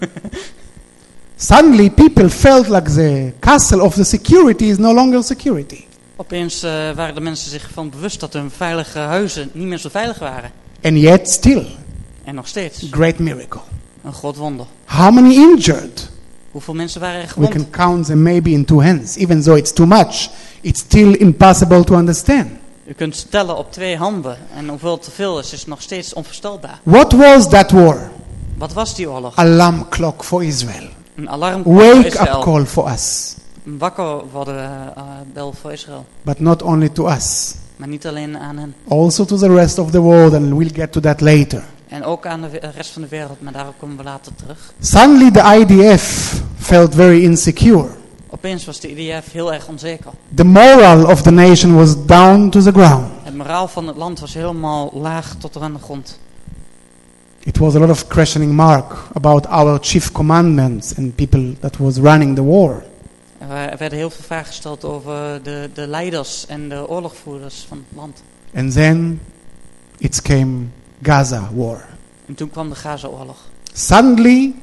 Suddenly people felt like the castle of the security is no longer security. Opeens eh, waren de mensen zich van bewust dat hun veilige huizen niet meer zo veilig waren. And yet still, En nog steeds. great miracle. Een groot wonder. How many injured? Hoeveel mensen waren er We gewond? can count them maybe in two hands. Even though it's too much, it's still impossible to understand. U kunt tellen op twee handen. En hoeveel te veel is, is nog steeds onvoorstelbaar. What was that war? Wat was die oorlog? Alarm clock for Israel. Een alarmklok voor Wake up Israël. call for us. Een wakker worden eh, bel voor Israël. But not only to us, Maar niet alleen aan hen. also to the rest of the world, and we'll get to that later. En ook aan de we- rest van de wereld. Maar daarop komen we later terug. Suddenly, the IDF felt very insecure. Opeens was de IDF heel erg onzeker. The moral of the nation was down to the ground. Het moraal van het land was helemaal laag tot aan de grond. It was a lot of questioning mark about our chief commandments and people that was running the war. Er er werden heel veel vragen gesteld over de, de leiders en de oorlogvoerders van het land. And then it came Gaza war. En toen kwam de Gaza-oorlog. Suddenly,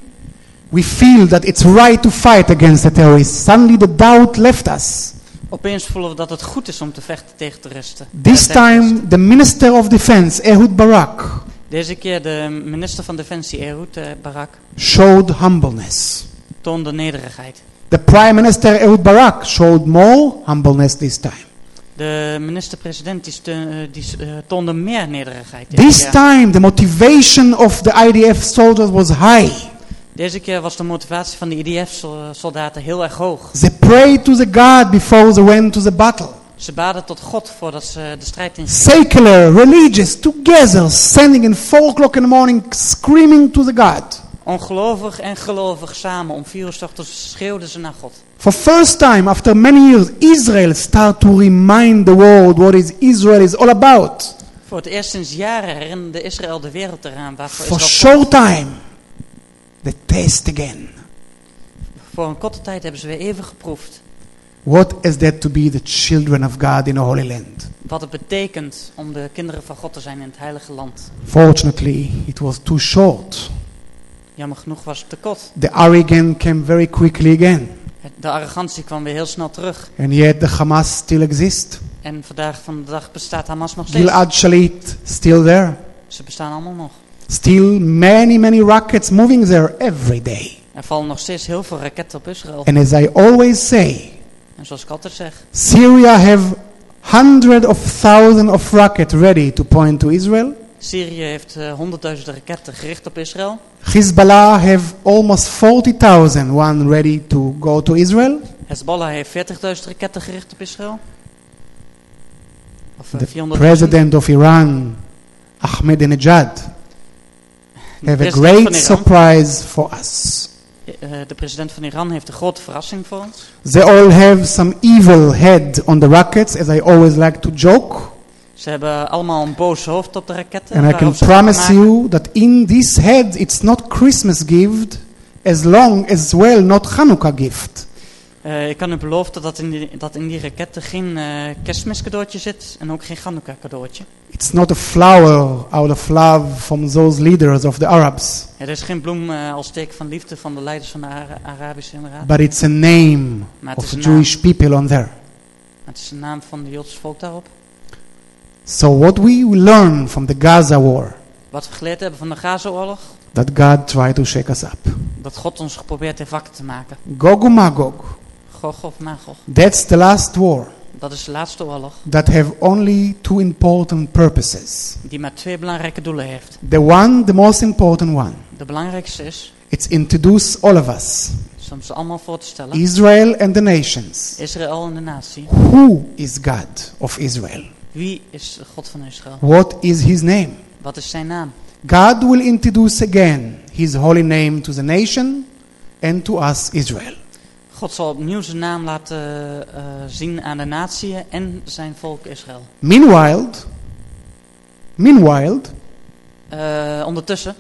we feel that it's right to fight against the terrorists. Suddenly, the doubt left us. Opeens voelen we dat het goed is om te vechten tegen terroristen. This time, the Minister of Defense, Ehud Barak, Deze keer de minister van Defensie, Ehud eh, Barak, showed humbleness. toonde nederigheid. The Prime Minister, Ehud Barak, showed more humbleness this time. De minister-president die, eh, die eh, toonde meer nederigheid. This time, the motivation of the IDF soldiers was high. Deze keer was de motivatie van de IDF-soldaten heel erg hoog. They prayed to the God before they went to the battle. Ze baden tot God voordat ze de strijd ingingen. Secular, religious, together, standing in four o'clock in the morning, screaming to the God. Ongelovig en gelovig samen om vier uur ochtends schreeuwden ze naar God. For first time after many years, Israel start to remind the world what is Israel is all about. Voor het eerst sinds jaren herinnerde Israël de wereld eraan waarvoor For Israël short time, they taste again. Voor een korte tijd hebben ze weer even geproefd. What is that to be the children of God in a holy land? wat het betekent om de kinderen van God te zijn in het heilige land. Fortunately, it was too short. Jammer genoeg was het te kort. The arrogance came very quickly again. De arrogantie kwam weer heel snel terug. And yet the Hamas still exists. En vandaag van de dag bestaat Hamas nog steeds. Gilad Shalit still there. Ze bestaan allemaal nog. Still many, many rockets moving there every day. Er vallen nog steeds heel veel raketten op Israël. And as I always say, En zoals ik altijd zeg, Syria have hundred of thousands of rockets ready to point to Israel. Syrië heeft eh, honderdduizenden raketten gericht op Israël. Hezbollah have almost 40,000 one ready to go to Israel. Hezbollah heeft 40.000 raketten gericht op Israël. Of eh, The 400.000. president of Iran, Ahmadinejad, have a great surprise for us. eh, de president van Iran heeft een grote verrassing voor ons. They all have some evil head on the rockets, as I always like to joke. Ze hebben allemaal een boos hoofd op de raketten. And I can promise you that in this head, it's not Christmas gift, as long as well not Hanukkah gift. Eh, ik kan u beloven dat in die, dat in die raketten geen eh kerstmiscadeautje zit en ook geen Hanukkah cadeautje. It's not a flower out of love from those leaders of the Arabs, Het is geen bloem eh, als teken van liefde van de leiders van de Ara- Arabische Emiraten. but it's a name Maar het of naam. Jewish people on there. Het is de naam van de Joodse volk daarop. So what we learn from the Gaza war, Wat we geleerd hebben van de Gaza-oorlog, that God tried to shake us up. dat God ons geprobeerd heeft wakker te maken. Gog Magog, Gog of Magog. that's the last war Dat is de laatste oorlog that have only two important purposes. die maar twee belangrijke doelen heeft. The one, the most important one, De belangrijkste is, it's introduce all of us, is om ze allemaal voor te stellen, Israel and the nations. Israël en de natie. Who is God of Israel? Wie is de God van Israël? What is his name? Wat is zijn naam? God will introduce again his holy name to the nation and to us, Israel. God zal opnieuw zijn naam laten eh, zien aan de natie en zijn volk Israël. Meanwhile, meanwhile, Eh, ondertussen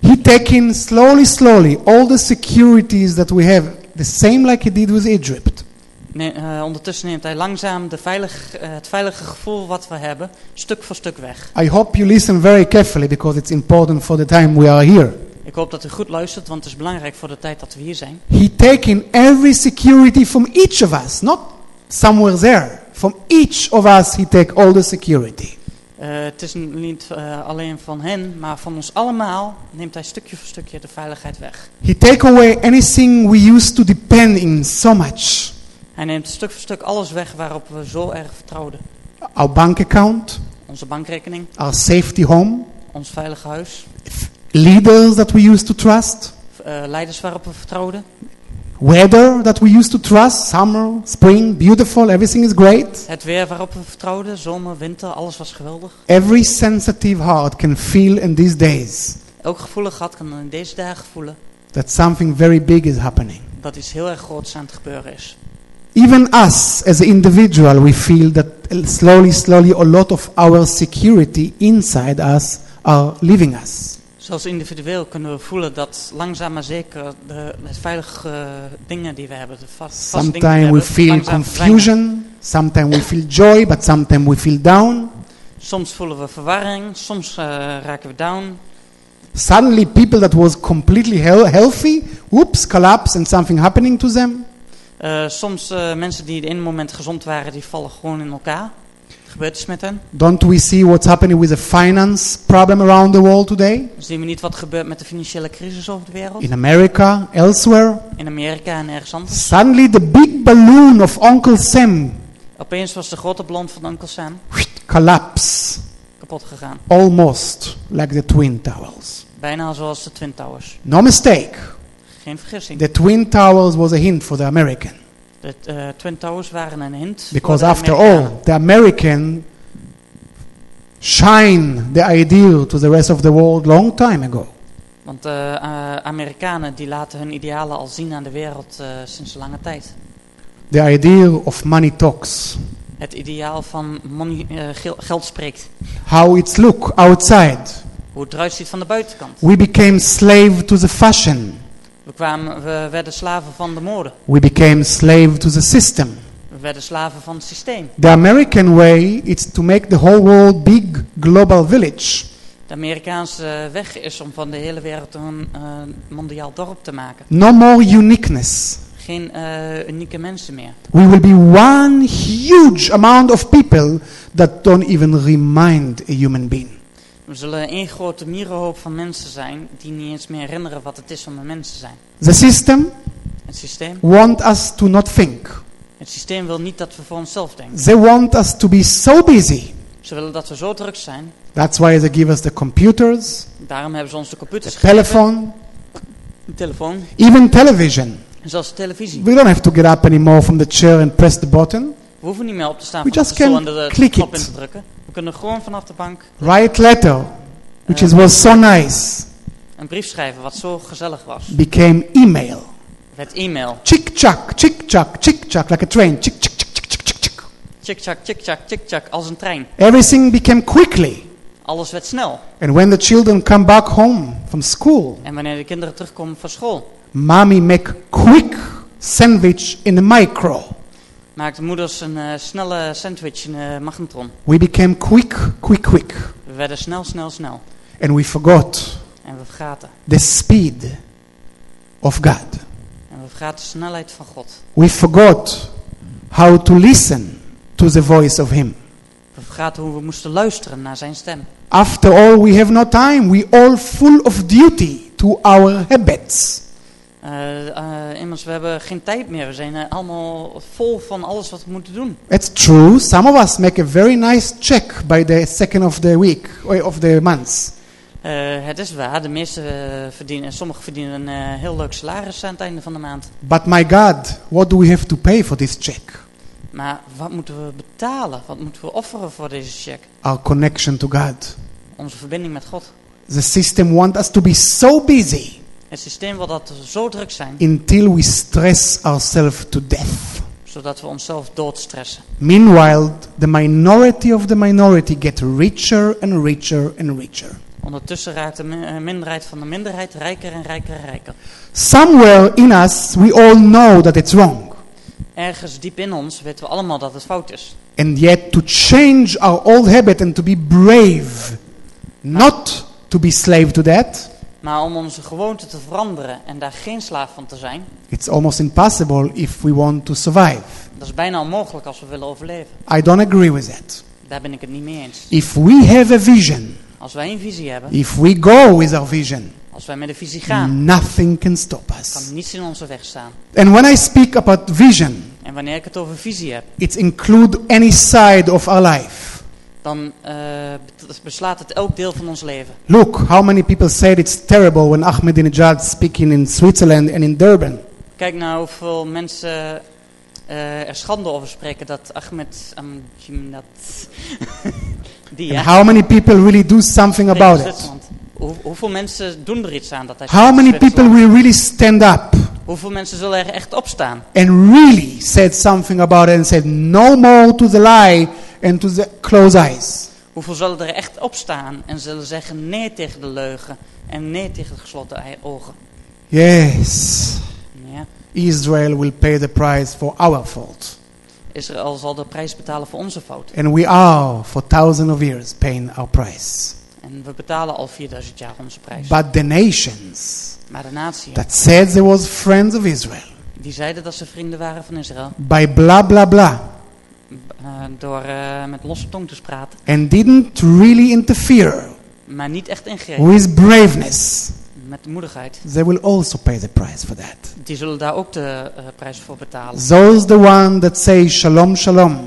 he taking slowly, slowly all the securities that we have, the same like he did with Egypt. Eh, ondertussen neemt hij langzaam de veilig, eh, het veilige gevoel wat we hebben, stuk voor stuk weg. I hope you listen very carefully because it's important for the time we are here. Ik hoop dat u goed luistert, want het is belangrijk voor de tijd dat we hier zijn. He taking every security from each of us, not somewhere there. From each of us, he take all the security. Eh, het is niet alleen van hen, maar van ons allemaal neemt hij stukje voor stukje de veiligheid weg. He take away anything we used to depend in so much. Hij neemt stuk voor stuk alles weg waarop we zo erg vertrouwden. Our bank account, Onze bankrekening, our safety home, ons veilige huis, leaders that we used to trust, eh, leiders waarop we vertrouwden, weather that we used to trust, summer, spring, beautiful, everything is great. het weer waarop we vertrouwden, zomer, winter, alles was geweldig. Every sensitive heart can feel in these days Elk gevoelig had kan in deze dagen voelen that something very big is happening. dat iets heel erg groots aan het gebeuren is. Even us as an individual, we feel that slowly, slowly, a lot of our security inside us are leaving us. Zelfs individueel kunnen we voelen dat langzaam maar zeker de, het veilige eh, dingen die we hebben, de vast, vaste dingen Sometimes we hebben, feel confusion, sometimes we feel joy, but sometimes we feel down. Soms voelen we verwarring, soms eh, raken we down. Suddenly, people that was completely hel- healthy, whoops, collapse and something happening to them. Eh, soms eh, mensen die in een moment gezond waren, die vallen gewoon in elkaar. Het gebeurt iets met hen. Don't we see what's happening with the finance problem around the world today? Zien we niet wat er gebeurt met de financiële crisis over de wereld? In America, elsewhere? In Amerika en ergens anders. Suddenly, the big balloon of Uncle Sam Opeens was de grote blond van Uncle Sam collapse, kapot gegaan. almost like the Twin Towers. Bijna zoals de Twin Towers. No mistake, Geen vergissing. the Twin Towers was a hint for the American. De eh, Twin Towers waren een hint. Because voor de after all, the American shine the ideal to the rest of the world long time ago. Want de eh, Amerikanen die laten hun idealen al zien aan de wereld eh, sinds lange tijd. The ideal of money talks. Het ideaal van money, eh, gel- geld spreekt. How it's look outside. Hoe het eruit ziet van de buitenkant. We became slave to the fashion. We, kwamen, we werden slaven van de mode. We became slave to the system. We werden slaven van het systeem. The American way is to make the whole world big global village. De Amerikaanse weg is om van de hele wereld een eh, mondiaal dorp te maken. No more uniqueness. Geen eh, unieke mensen meer. We will be one huge amount of people that don't even remind a human being. We zullen één grote mierenhoop van mensen zijn die niet eens meer herinneren wat het is om een mens te zijn. The system Het systeem, want us to not think. het systeem wil niet dat we voor onszelf denken. They want us to be so busy. Ze willen dat we zo druk zijn. That's why they give us the computers, Daarom hebben ze ons de computers the gegeven, telephone, telefoon even television. zelfs televisie. We don't have to get up anymore from the chair and press the button. We hoeven niet meer op te staan We van de stoel en de, knop in te drukken. Kunnen gewoon vanaf de bank Write letter, which is, was so nice, een brief schrijven wat zo gezellig was. became email. Met e-mail. Chick chack, chick chack, chick chack, like a train. Chick chick chick chick chick chick chick. Tjik-tjak, tjik-tjak, tjik-tjak, als een trein. Everything became quickly. Alles werd snel. And when the children come back home from school, En wanneer de kinderen terugkomen van school, mommy make quick sandwich in the micro. Maakten moeders een eh, snelle sandwich in de magnetron. We became quick, quick, quick. We werden snel, snel, snel. And we forgot En we vergaten. the speed of God. En we vergaten de snelheid van God. We forgot how to listen to the voice of Him. We vergaten hoe we moesten luisteren naar zijn stem. After all, we have no time. We all full of duty to our habits. Eh, eh, immers, we hebben geen tijd meer. We zijn eh, allemaal vol van alles wat we moeten doen. It's true. Some of us make a very nice check by the second of the week of the month. Eh, het is waar, de meesten eh, verdienen, sommigen verdienen een heel leuk salaris aan het einde van de maand. But my God, what do we have to pay for this check? Maar wat moeten we betalen? Wat moeten we offeren voor deze check? Our connection to God. Onze verbinding met God. The system wants us to be so busy Het systeem wil dat we zo druk zijn, until we stress ourselves to death. zodat we onszelf doodstressen. Meanwhile, the minority of the minority get richer and richer and richer. Ondertussen raakt de eh, minderheid van de minderheid rijker en rijker en rijker. Somewhere in us, we all know that it's wrong. Ergens diep in ons weten we allemaal dat het fout is. And yet, to change our old habit and to be brave, not to be slave to that, Maar om onze gewoonte te veranderen en daar geen slaaf van te zijn, it's almost impossible if we want to survive. dat is bijna onmogelijk als we willen overleven. I don't agree with that. Daar ben ik het niet mee eens. If we have a vision, Als wij een visie hebben, if we go with our vision, als wij met een visie gaan, nothing can stop kan us. niets in onze weg staan. And when I speak about vision, En wanneer ik het over visie heb, it includes any side of our life. Dan eh, beslaat het elk deel van ons leven. Look, how many people said it's terrible when Ahmadinejad speaking in Switzerland and in Durban. Kijk nou hoeveel mensen eh, er schande over spreken dat Ahmed Ahmadinejad... (laughs) die And how many people really do something about it? Hoe- hoeveel mensen doen er iets aan dat hij How many people will really stand up Hoeveel mensen zullen er echt opstaan? and really said something about it and said no more to the lie and to the closed eyes? Hoeveel zullen er echt opstaan en zullen zeggen nee tegen de leugen en nee tegen de gesloten ogen? Yes, Ja. Israel will pay the price for our fault. Israël zal de prijs betalen voor onze fout. And we are, for thousands of years, paying our price. En we betalen al 4000 jaar onze prijs. But the nations Maar de natie, that said they was friends of Israel, die zeiden dat ze vrienden waren van Israël, by blah blah, eh, door eh, met losse tong te praten, and didn't really interfere maar niet echt ingrepen with braveness, met moedigheid. they will also pay the price for that. Die zullen daar ook de eh, prijs voor betalen. Those the one that say shalom shalom,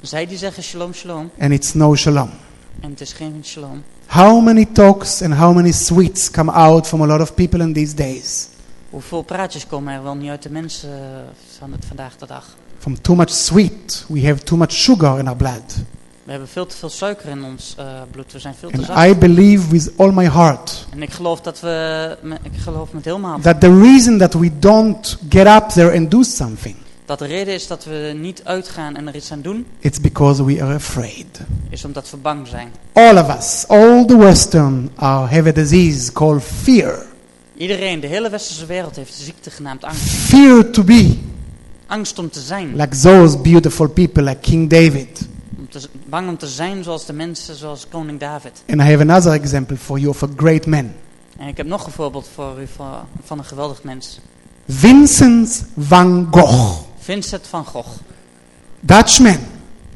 Zij die zeggen shalom shalom and it's no shalom. en het is geen shalom. How many talks and how many sweets come out from a lot of people in these days? Hoeveel praatjes komen er wel niet uit de mensen eh, van het vandaag de dag? From too much sweet, we have too much sugar in our blood. We hebben veel te veel suiker in ons eh, bloed. We zijn veel te zacht. I believe with all my heart En ik geloof dat we, ik geloof met heel mijn hart, that the reason that we don't get up there and do something, dat de reden is dat we niet uitgaan en er iets aan doen, it's because we are afraid. is omdat we bang zijn. All of us, all the Western, uh, have a disease called fear. Iedereen, de hele westerse wereld heeft een ziekte genaamd angst. Fear to be Angst om te zijn. like those beautiful people like King David. Om te, bang om te zijn zoals de mensen, zoals koning David. And I have another example for you of a great man. En ik heb nog een voorbeeld voor u van, van een geweldig mens. Vincent van Gogh, Vincent van Gogh, Dutchman.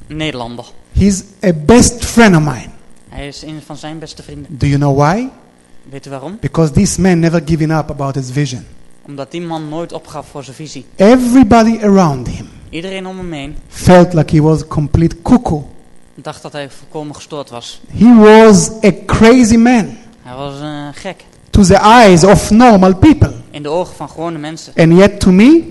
Nederlander. He's a best friend of mine. Hij is een van zijn beste vrienden. Do you know why? Weet u waarom? Because this man never given up about his vision. Omdat die man nooit opgaf voor zijn visie. Everybody around him Iedereen om hem heen felt like he was complete cuckoo. dacht dat hij volkomen gestoord was. He was a crazy man Hij was een gek. to the eyes of normal people. In de ogen van gewone mensen. And yet to me,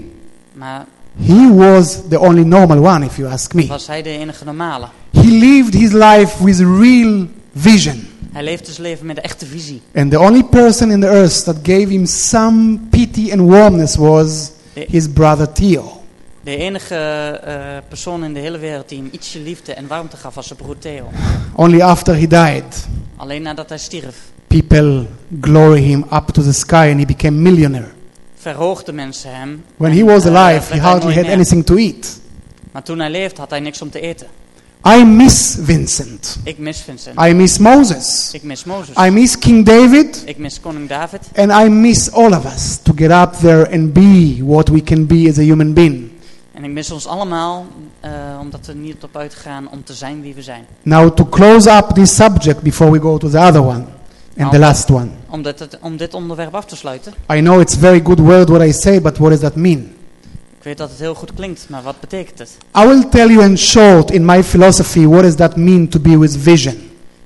Maar he was the only normal one if you ask me. was hij de enige normale. He lived his life with real vision. Hij leefde zijn leven met een echte visie. And the only person in the earth that gave him some pity and warmness was his brother Theo. De enige eh, persoon in de hele wereld die hem ietsje liefde en warmte gaf was zijn broer Theo. Only after he died, Alleen nadat hij stierf, people glory him up to the sky and he became millionaire. verhoogden mensen hem. When En, he was eh, alive, werd he hardly had anything to eat. Maar toen hij leefde had hij niks om te eten. I miss Vincent. Ik mis Vincent. I miss Moses. Ik mis Mozes. I miss King David. Ik mis koning David. And I miss all of us to get up there and be what we can be as a human being. En ik mis ons allemaal, eh, omdat we niet op uitgaan om te zijn wie we zijn. Now, to close up this subject before we go to the other one and the last one. Om dit, om dit onderwerp af te sluiten. I know it's very good word what I say, but what does that mean? Ik weet dat het heel goed klinkt, maar wat betekent het? I will tell you in short, in my philosophy, what does that mean to be with vision.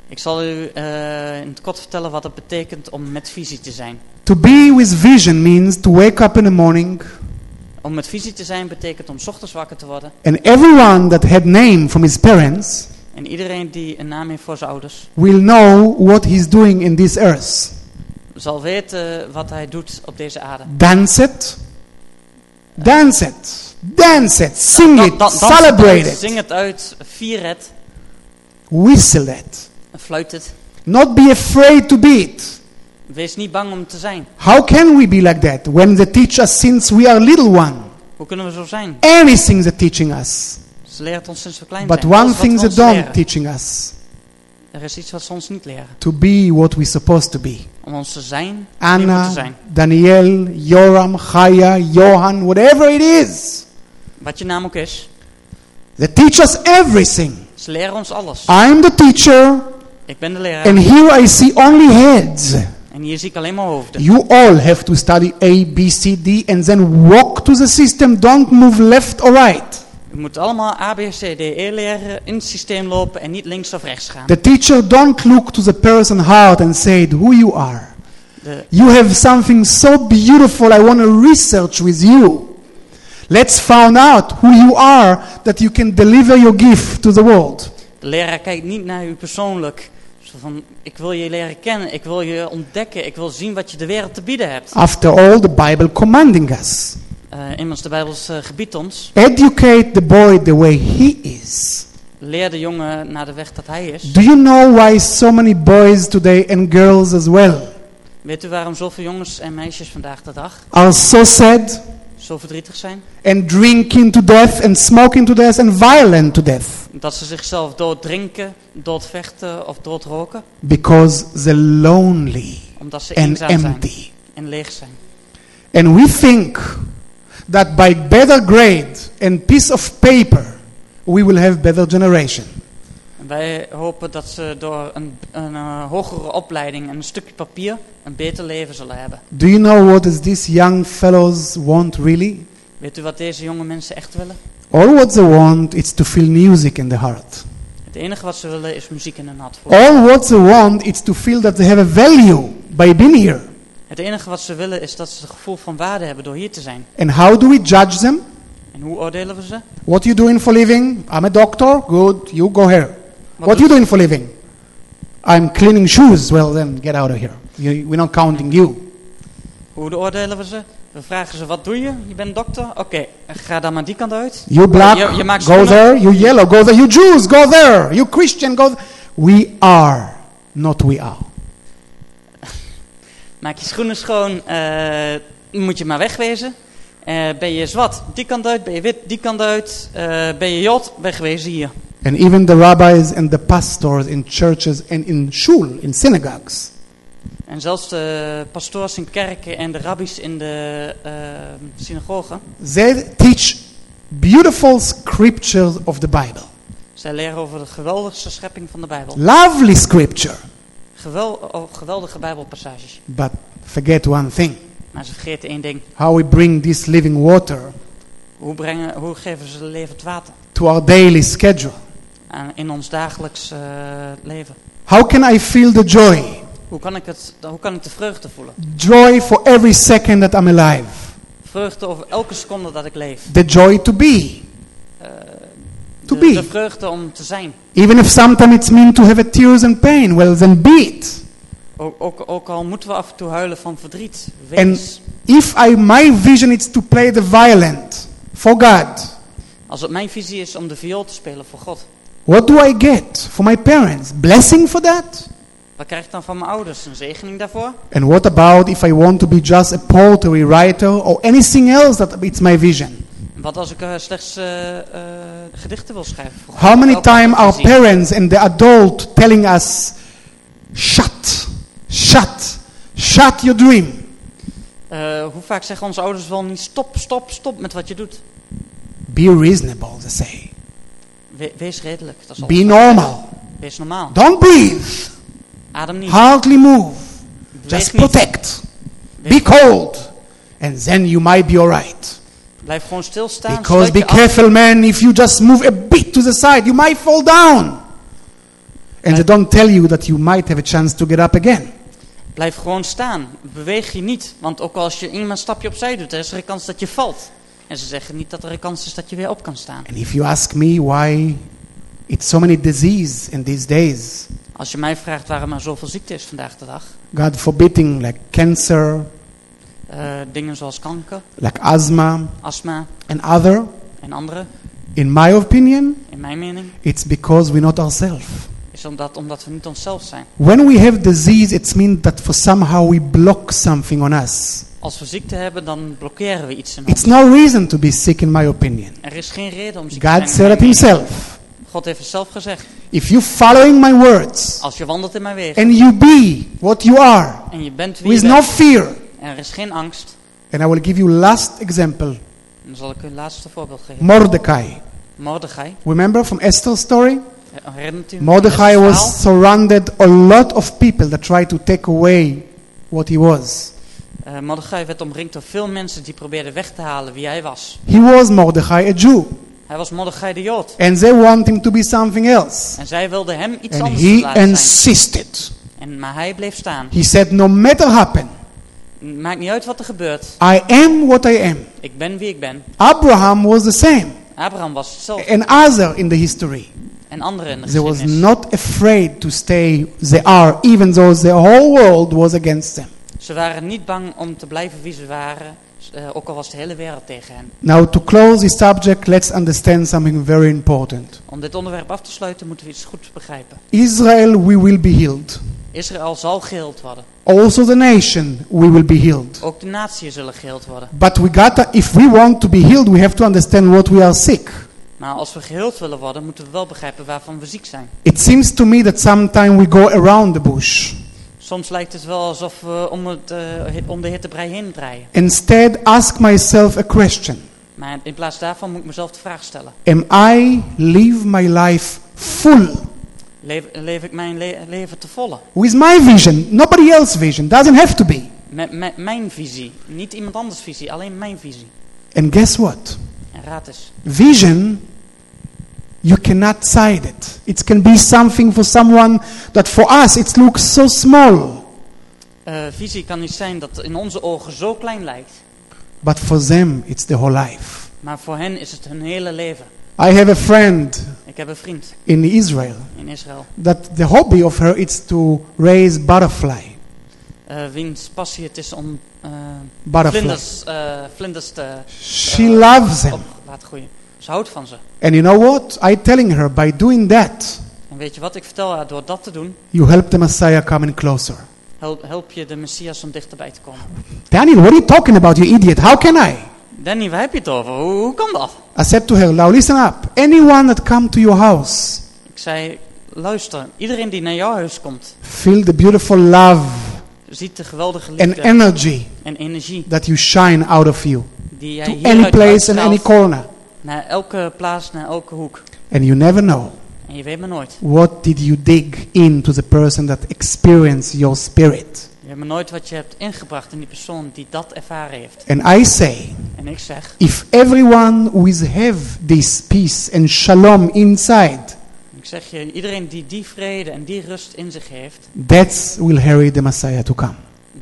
Ik zal u eh, in het kort vertellen wat het betekent om met visie te zijn. To be with vision means to wake up in the morning Om met visie te zijn betekent om 's ochtends wakker te worden. and everyone that had name from his parents En iedereen die een naam heeft voor zijn ouders, will know what he's doing in this earth. zal weten wat hij doet op deze aarde. Dance it, dance it, dance it, sing it, dan- dans het celebrate it. Zing it, het uit, vier het, whistle it. fluit het. Not be afraid to be it. Wees niet bang om te zijn. How can we be like that when they teach us since we are little one? Hoe kunnen we zo zijn? Anything they're teaching us. Ze leren het ons sinds we klein But zijn. one Alles wat thing ons don't leren. teaching us Er is iets wat ze ons niet leren. to be what we're supposed to be. Om ons te zijn we Anna, zijn. Daniel, Joram, Chaya, Johan, whatever it is. Wat je naam ook is. They teach us everything. Ze leren ons alles. I'm the teacher, Ik ben de leraar. and here I see only heads. En hier zie ik alleen maar hoofden. You all have to study A, B, C, D, and then walk to the system. Don't move left or right. U moet allemaal A, B, C, D, E leren, in het systeem lopen en niet links of rechts gaan. The teacher don't look to the person's heart and say who you are. De, You have something so beautiful. I want to research with you. Let's find out who you are that you can deliver your gift to the world. de leraar kijkt niet naar u persoonlijk. Van, ik wil je leren kennen, ik wil je ontdekken, ik wil zien wat je de wereld te bieden hebt. After all, the Bible commanding us. Eh immers, de Bijbels eh, gebiedt ons, Educate the boy the way he is. leer de jongen naar de weg dat hij is. Do you know why so many boys today and girls as well Weet u waarom zoveel jongens en meisjes vandaag de dag are so sad zo verdrietig zijn? and drinking to death and smoking to death and violent to death? Dat ze zichzelf dooddrinken, doodvechten of doodroken? Because they're lonely Omdat ze and eenzaam zijn empty. en leeg zijn. And we think that by better grade and piece of paper, we will have better generation. En wij hopen dat ze door een, een eh, hogere opleiding en een stukje papier een beter leven zullen hebben. Do you know what is this young fellows want really? Weet u wat deze jonge mensen echt willen? All what they want is to feel music in the heart. Het enige wat ze willen is muziek in hun hart. All what they want is to feel that they have a value by being here. Het enige wat ze willen is dat ze het gevoel van waarde hebben door hier te zijn. And how do we judge them? En hoe oordelen we ze? What you doing for living? I'm a doctor. Good. You go here. Wat What you doing for living? I'm cleaning shoes. Well then, get out of here. You, we're not counting you. Hoe oordelen we ze? We vragen ze, wat doe je? Je bent dokter? Oké, ga dan maar die kant uit. You black, Je- je maakt go schoenen. there. You yellow, go there. You Jews, go there. You Christian, go there. We are, not we are. Maak je schoenen schoon, eh, moet je maar wegwezen. Eh, ben je zwart, die kant uit. Ben je wit, die kant uit. Eh, ben je jod, wegwezen hier. And even the rabbis and the pastors in churches and in shul, in synagogues, En zelfs de pastoors in kerken en de rabbis in de eh synagogen. they teach beautiful scriptures of the Bible. Zij leren over de geweldigste schepping van de Bijbel. Lovely scripture. Oh, geweldige Bijbelpassages. But forget one thing Maar ze vergeten één ding. how we bring this living water Hoe, brengen, hoe geven ze levend water to our daily schedule. aan, in ons dagelijks eh, leven? How can I feel the joy? Hoe kan, ik het, hoe kan ik de vreugde voelen? Joy for every second that I'm alive. Vreugde over elke seconde dat ik leef. The joy to be. Eh, To be. de vreugde om te zijn. Even if sometimes it's mean to have a tears and pain, well then be it. Ook, ook, ook al moeten we af en toe huilen van verdriet. Wees. If I my vision is to play the violent for God, Als het mijn visie is om de viool te spelen voor God. what do I get for my parents? Blessing for that? Wat krijg ik dan van mijn ouders? Een zegening daarvoor? And what about if I want to be just a poetry writer or anything else that it's my vision? Wat als ik eh, slechts eh, eh, gedichten wil schrijven? How many times our parents and the adult telling us, shut, shut, shut your dream. Hoe vaak zeggen onze ouders wel niet stop, stop, stop met wat je doet? Be reasonable, they say. We- wees redelijk. Dat is Be normal. Wees normaal. Don't breathe. Adem niet. Hardly move. Beweeg Just protect. Wees- Be cold. And then you might be alright. Blijf gewoon stilstaan. Because be je af. careful, man, if you just move a bit to the side, you might fall down. And they don't tell you that you might have a chance to get up again. Blijf gewoon staan. Beweeg je niet. Want ook als je iemand een stapje opzij doet, er is er een kans dat je valt. En ze zeggen niet dat er een kans is dat je weer op kan staan. And if you ask me why it's so many disease in these days, Als je mij vraagt waarom er zoveel ziekte is vandaag de dag. God forbidding, like cancer, eh, dingen zoals kanker, like asthma, astma and other, en andere. in my opinion, In mijn mening it's because we're not ourselves. is omdat, omdat we niet onszelf zijn. When we have disease, it means that for somehow we block something on us. Als we ziekte hebben, dan blokkeren we iets in It's ons. no reason to be sick, in my opinion. Er is geen reden om ziek te God zijn. in said it. Himself. God heeft het zelf gezegd. If you following my words Als je wandelt in mijn weg and you be what you are, en je bent wie with je no bent fear, en er is geen angst, and I will give you last example: dan zal ik u een laatste voorbeeld geven. Mordecai. Mordechai. Remember from Esther's story? Mordecai was surrounded a lot of people that tried to take away what he was. Mordechai werd omringd door veel mensen die probeerden weg te halen wie hij was. He was Mordecai, a Jew, Hij was Mordechai de Jood. and they want him to be something else. En zij wilden hem iets And anders he laten zijn. insisted. En, maar hij bleef staan. He said, No matter happen, Maakt niet uit wat er gebeurt. I am what I am. Ik ben wie ik ben. Abraham was the same, Abraham was hetzelfde. and other in the history. En anderen in de They was geschiedenis. not afraid to stay they are, even though the whole world was against them. Ze waren niet bang om te blijven wie ze waren. eh, ook al was de hele wereld tegen hen. Now, to close this subject, let's understand something very important. Om dit onderwerp af te sluiten moeten we iets goed begrijpen. Israel, we will be healed. Israël zal geheeld worden. Also, the nation, we will be healed. Ook de naties zullen geheeld worden. But we gotta, if we want to be healed, we have to understand what we are sick. Maar als we geheeld willen worden, moeten we wel begrijpen waarvan we ziek zijn. It seems to me that sometimes we go around the bush. Soms lijkt het wel alsof we om, het, eh, om de hittebrei heen draaien. Instead, ask myself a question. Maar in plaats daarvan moet ik mezelf de vraag stellen. Am I live my life full Leef, leef ik mijn le- leven te volle? with my vision? Nobody else's vision. Doesn't have to be. Met, met mijn visie. Niet iemand anders visie, alleen mijn visie. And guess what? En raad eens. Vision, you cannot side it. It can be something for someone that for us it looks so small, Eh, visie kan niet zijn dat in onze ogen zo klein lijkt. but for them it's the whole life. Maar voor hen is het hun hele leven. I have a friend Ik heb een vriend in Israel in Israël. that the hobby of her is to raise butterfly. eh, wiens passie het is om eh, Butterfly. vlinders, eh, vlinders te She loves them. op laten groeien. Ze houdt van ze. And you know what? I telling her by doing that, En weet je wat, ik vertel haar, door dat te doen, you help the Messiah coming closer. help, help je de Messias om dichterbij te komen. Daniel, what are you talking about, you idiot? How can I? Danny, waar heb je het over? Hoe, hoe kan dat? I said to her, now listen up. Anyone that come to your house, Ik zei, luister, iedereen die naar jouw huis komt, feel the beautiful love ziet de geweldige and liefde energy en energie that you shine out of you die jij to any place and any corner. naar elke plaats, naar elke hoek. And you never know En je weet maar nooit. what did you dig into the person that experienced your spirit. Maar nooit wat je hebt ingebracht in die persoon die dat ervaren heeft. And I say, En ik zeg, if everyone who is have this peace and shalom inside, ik zeg je, iedereen die die vrede en die rust in zich heeft, that will hurry the Messiah to come.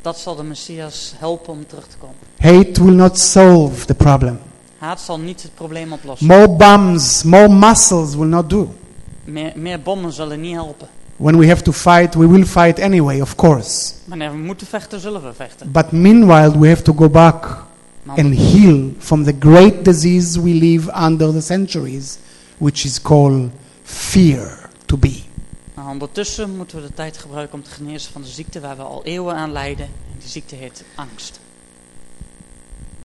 dat zal de Messias helpen om terug te komen. Hate will not solve the problem. Haat zal niet het probleem oplossen. More bombs, more muscles will not do. Meer, meer bommen zullen niet helpen. When we have to fight, we will fight anyway, of course. Wanneer we moeten vechten, zullen we vechten. But meanwhile, we have to go back Maar and heal from the great disease we live under the centuries, which is called fear to be. maar ondertussen moeten we de tijd gebruiken om te genezen van de ziekte waar we al eeuwen aan lijden. En die ziekte heet angst.